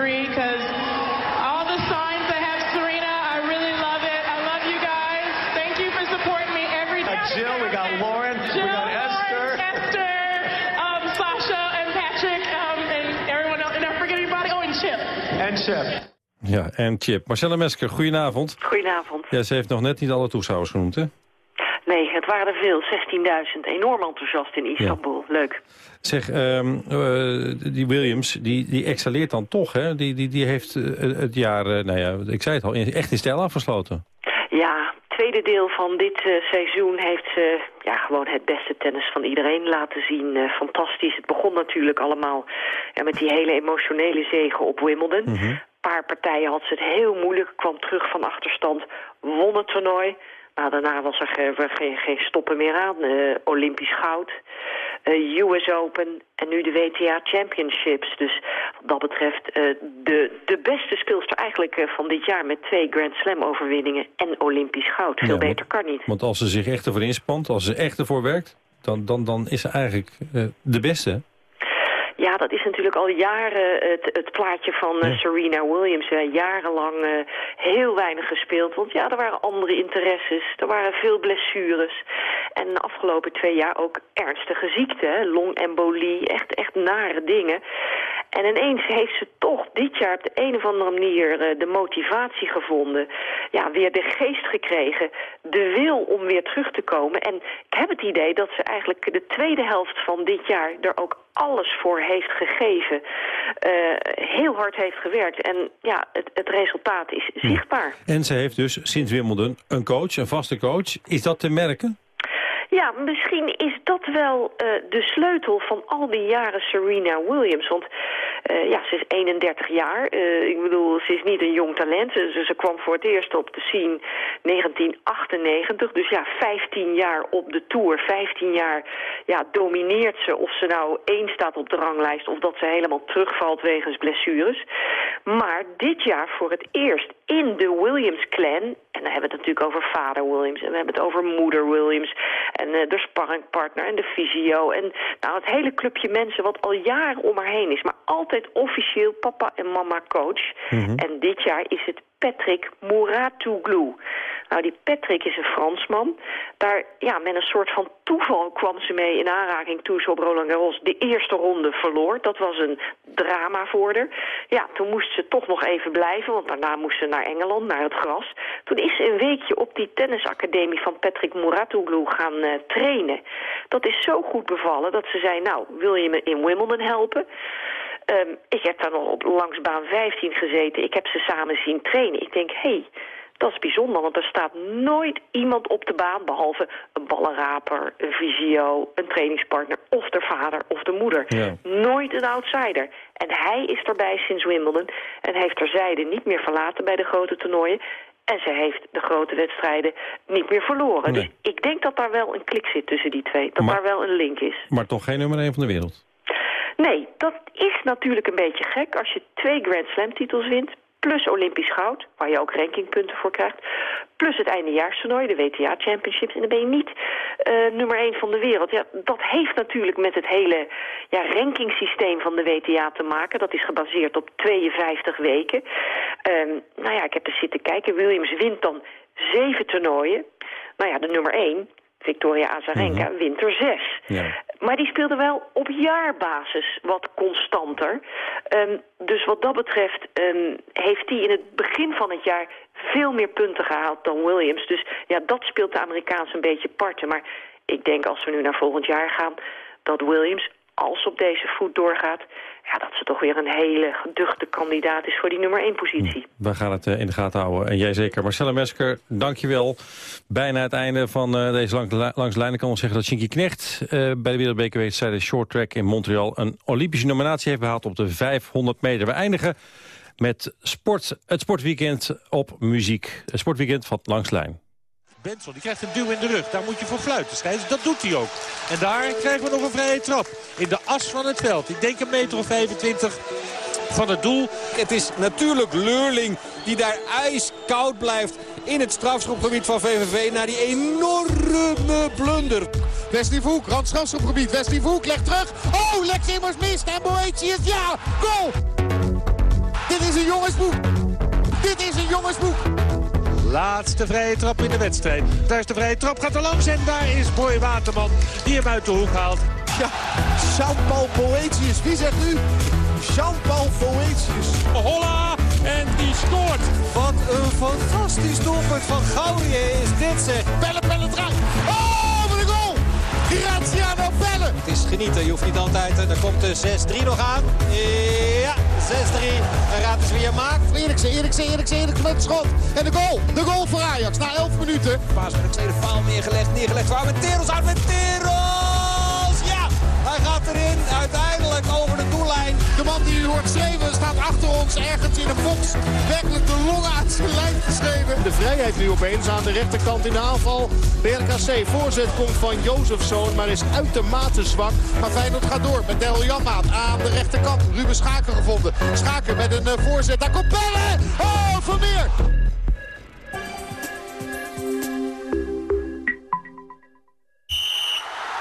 Ja, en Chip. Marcella Mesker, goedenavond. Goedenavond. Ja, ze heeft nog net niet alle toeschouwers genoemd, hè? Nee, het waren er veel. 16.000. Enorm enthousiast in Istanbul. Leuk. Zeg, um, uh, die Williams, die, die excelleert dan toch, hè? Die, die, die heeft uh, het jaar, uh, nou ja, ik zei het al, echt in stijl afgesloten. Tweede deel van dit uh, seizoen heeft ze ja, gewoon het beste tennis van iedereen laten zien. Uh, fantastisch. Het begon natuurlijk allemaal ja, met die hele emotionele zege op Wimbledon. Mhm. Een mm -hmm. paar partijen had ze het heel moeilijk, kwam terug van achterstand, won het toernooi. Nou, daarna was er geen, geen, geen stoppen meer aan. Uh, Olympisch goud, uh, US Open en nu de WTA Championships. Dus wat dat betreft uh, de, de beste speelster eigenlijk van dit jaar... met twee Grand Slam overwinningen en Olympisch goud. Veel ja, beter kan niet. Want als ze zich echt ervoor inspant, als ze echt ervoor werkt... dan, dan, dan is ze eigenlijk de beste, ja, dat is natuurlijk al jaren het, het plaatje van uh, Serena Williams. Jarenlang uh, heel weinig gespeeld. Want ja, er waren andere interesses. Er waren veel blessures. En de afgelopen twee jaar ook ernstige ziekten. Longembolie, echt, echt nare dingen. En ineens heeft ze toch dit jaar op de een of andere manier de motivatie gevonden. Ja, weer de geest gekregen. De wil om weer terug te komen. En ik heb het idee dat ze eigenlijk de tweede helft van dit jaar er ook alles voor heeft gegeven. Uh, heel hard heeft gewerkt. En ja, het, het resultaat is zichtbaar. En ze heeft dus sinds Wimbledon een coach, een vaste coach. Is dat te merken? Ja, misschien is dat wel uh, de sleutel van al die jaren Serena Williams. Want uh, ja, ze is 31 jaar. Uh, ik bedoel, ze is niet een jong talent. Ze, ze kwam voor het eerst op de scene 1998. Dus ja, 15 jaar op de Tour. 15 jaar ja, domineert ze. Of ze nou één staat op de ranglijst of dat ze helemaal terugvalt wegens blessures. Maar dit jaar voor het eerst in de Williams-clan... en dan hebben we het natuurlijk over vader Williams... en we hebben het over moeder Williams... en uh, de sparringpartner en de fysio... en nou, het hele clubje mensen wat al jaren om haar heen is... maar altijd officieel papa en mama coach. Mhm. Mm -hmm. En dit jaar is het Patrick Mouratoglou. Nou, die Patrick is een Fransman. Daar, ja, met een soort van toeval kwam ze mee in aanraking toen ze op Roland Garros de eerste ronde verloor. Dat was een drama voor haar. Ja, toen moest ze toch nog even blijven, want daarna moest ze naar Engeland, naar het gras. Toen is ze een weekje op die tennisacademie van Patrick Mouratoglou gaan uh, trainen. Dat is zo goed bevallen dat ze zei, nou, wil je me in Wimbledon helpen? Um, ik heb daar nog op langs baan 15 gezeten. Ik heb ze samen zien trainen. Ik denk, hé, hey, dat is bijzonder, want er staat nooit iemand op de baan... behalve een ballenraper, een visio, een trainingspartner... of de vader of de moeder. Nooit een outsider. En hij is erbij sinds Wimbledon en heeft er zijde niet meer verlaten bij de grote toernooien. En ze heeft de grote wedstrijden niet meer verloren. Dus ik denk dat daar wel een klik zit tussen die twee. Dat daar wel een link is. Maar toch geen nummer 1 van de wereld? Nee, dat is natuurlijk een beetje gek als je twee Grand Slam titels wint plus Olympisch goud, waar je ook rankingpunten voor krijgt, plus het eindejaarstoernooi, de WTA Championships, en dan ben je niet uh, nummer 1 van de wereld. Ja, dat heeft natuurlijk met het hele ja, rankingsysteem van de WTA te maken. Dat is gebaseerd op 52 weken. Uh, nou ja, ik heb er zitten kijken. Williams wint dan zeven toernooien. Nou ja, de nummer 1, Victoria Azarenka, mm wint er zes. Ja. Maar die speelde wel op jaarbasis wat constanter. Um, dus wat dat betreft um, heeft hij in het begin van het jaar veel meer punten gehaald dan Williams. Dus ja, dat speelt de Amerikaans een beetje parten. Maar ik denk als we nu naar volgend jaar gaan... dat Williams, als op deze voet doorgaat ja, dat ze toch weer een hele geduchte kandidaat is voor die nummer 1 positie. We gaan het eh, in de gaten houden. En jij zeker. Marcella Mesker, dankjewel. Bijna het einde van uh, deze lang, langs lijnen kan ons zeggen dat Shinky Knecht... Uh, bij de Wereldbekerwedstrijd Short Track in Montreal... een Olympische nominatie heeft behaald op de 500 meter. We eindigen met sport, het sportweekend op muziek. Het sportweekend van Langslijn. Benson die krijgt een duw in de rug. Daar moet je voor fluiten, Schijns. Dat doet hij ook. En daar krijgen we nog een vrije trap. In de as van het veld. Ik denk een meter of 25 van het doel. Het is natuurlijk Leurling die daar ijskoud blijft in het strafschopgebied van VVV... na die enorme blunder. Wesley Voek, rand strafschopgebied. Wesley Voek legt terug. Oh, Lex Immers mist en Boetius, ja, goal! Dit is een jongensboek. Dit is een jongensboek. Laatste vrije trap in de wedstrijd. Daar is de vrije trap, gaat er langs en daar is Boy Waterman die hem uit de hoek haalt. Ja, Jean-Paul Boetius. Wie zegt nu? Jean-Paul Boetius. Holla! En die scoort. Wat een fantastisch doelpunt van Gaurier is dit zeg. Bellen, bellen, draai. Oh, wat een goal! Graziano Bellen. Het is genieten, je hoeft niet altijd. Er komt de 6-3 nog aan. Ja, 6-3. En Raad is weer maakt. Eriksen, Eriksen, Eriksen, Eriksen met het schot. En de goal. De goal voor Ajax na 11 minuten. Paas met de tweede paal neergelegd. Neergelegd waar met Teros uit met Teros. Hij gaat erin. Uiteindelijk over de doellijn. De man die u hoort schreeuwen staat achter ons ergens in een box. Werkelijk de longen uit zijn lijn geschreven. De vrijheid nu opeens aan de rechterkant in de aanval. BRKC voorzet komt van Jozefzoon, maar is uitermate zwak. Maar Feyenoord gaat door met Del Janmaat aan de rechterkant. Ruben Schaker gevonden. Schaker met een uh, voorzet. Daar komt Bellen! Oh, Vermeer!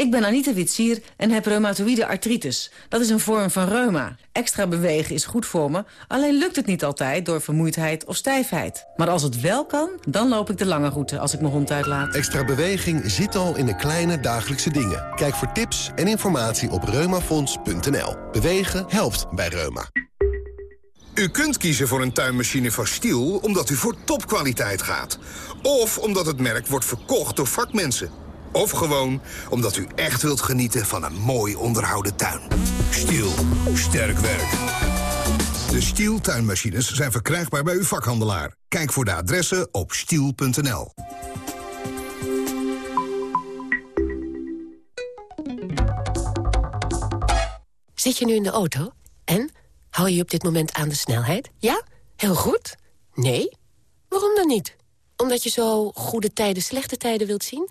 Ik ben Anita Witsier en heb reumatoïde artritis. Dat is een vorm van reuma. Extra bewegen is goed voor me, alleen lukt het niet altijd door vermoeidheid of stijfheid. Maar als het wel kan, dan loop ik de lange route als ik mijn hond uitlaat. Extra beweging zit al in de kleine dagelijkse dingen. Kijk voor tips en informatie op reumafonds.nl. Bewegen helpt bij reuma. U kunt kiezen voor een tuinmachine van Stiel omdat u voor topkwaliteit gaat. Of omdat het merk wordt verkocht door vakmensen. Of gewoon omdat u echt wilt genieten van een mooi onderhouden tuin. Stiel. Sterk werk. De Stiel tuinmachines zijn verkrijgbaar bij uw vakhandelaar. Kijk voor de adressen op stiel.nl. Zit je nu in de auto? En? Hou je op dit moment aan de snelheid? Ja? Heel goed? Nee? Waarom dan niet? Omdat je zo goede tijden, slechte tijden wilt zien?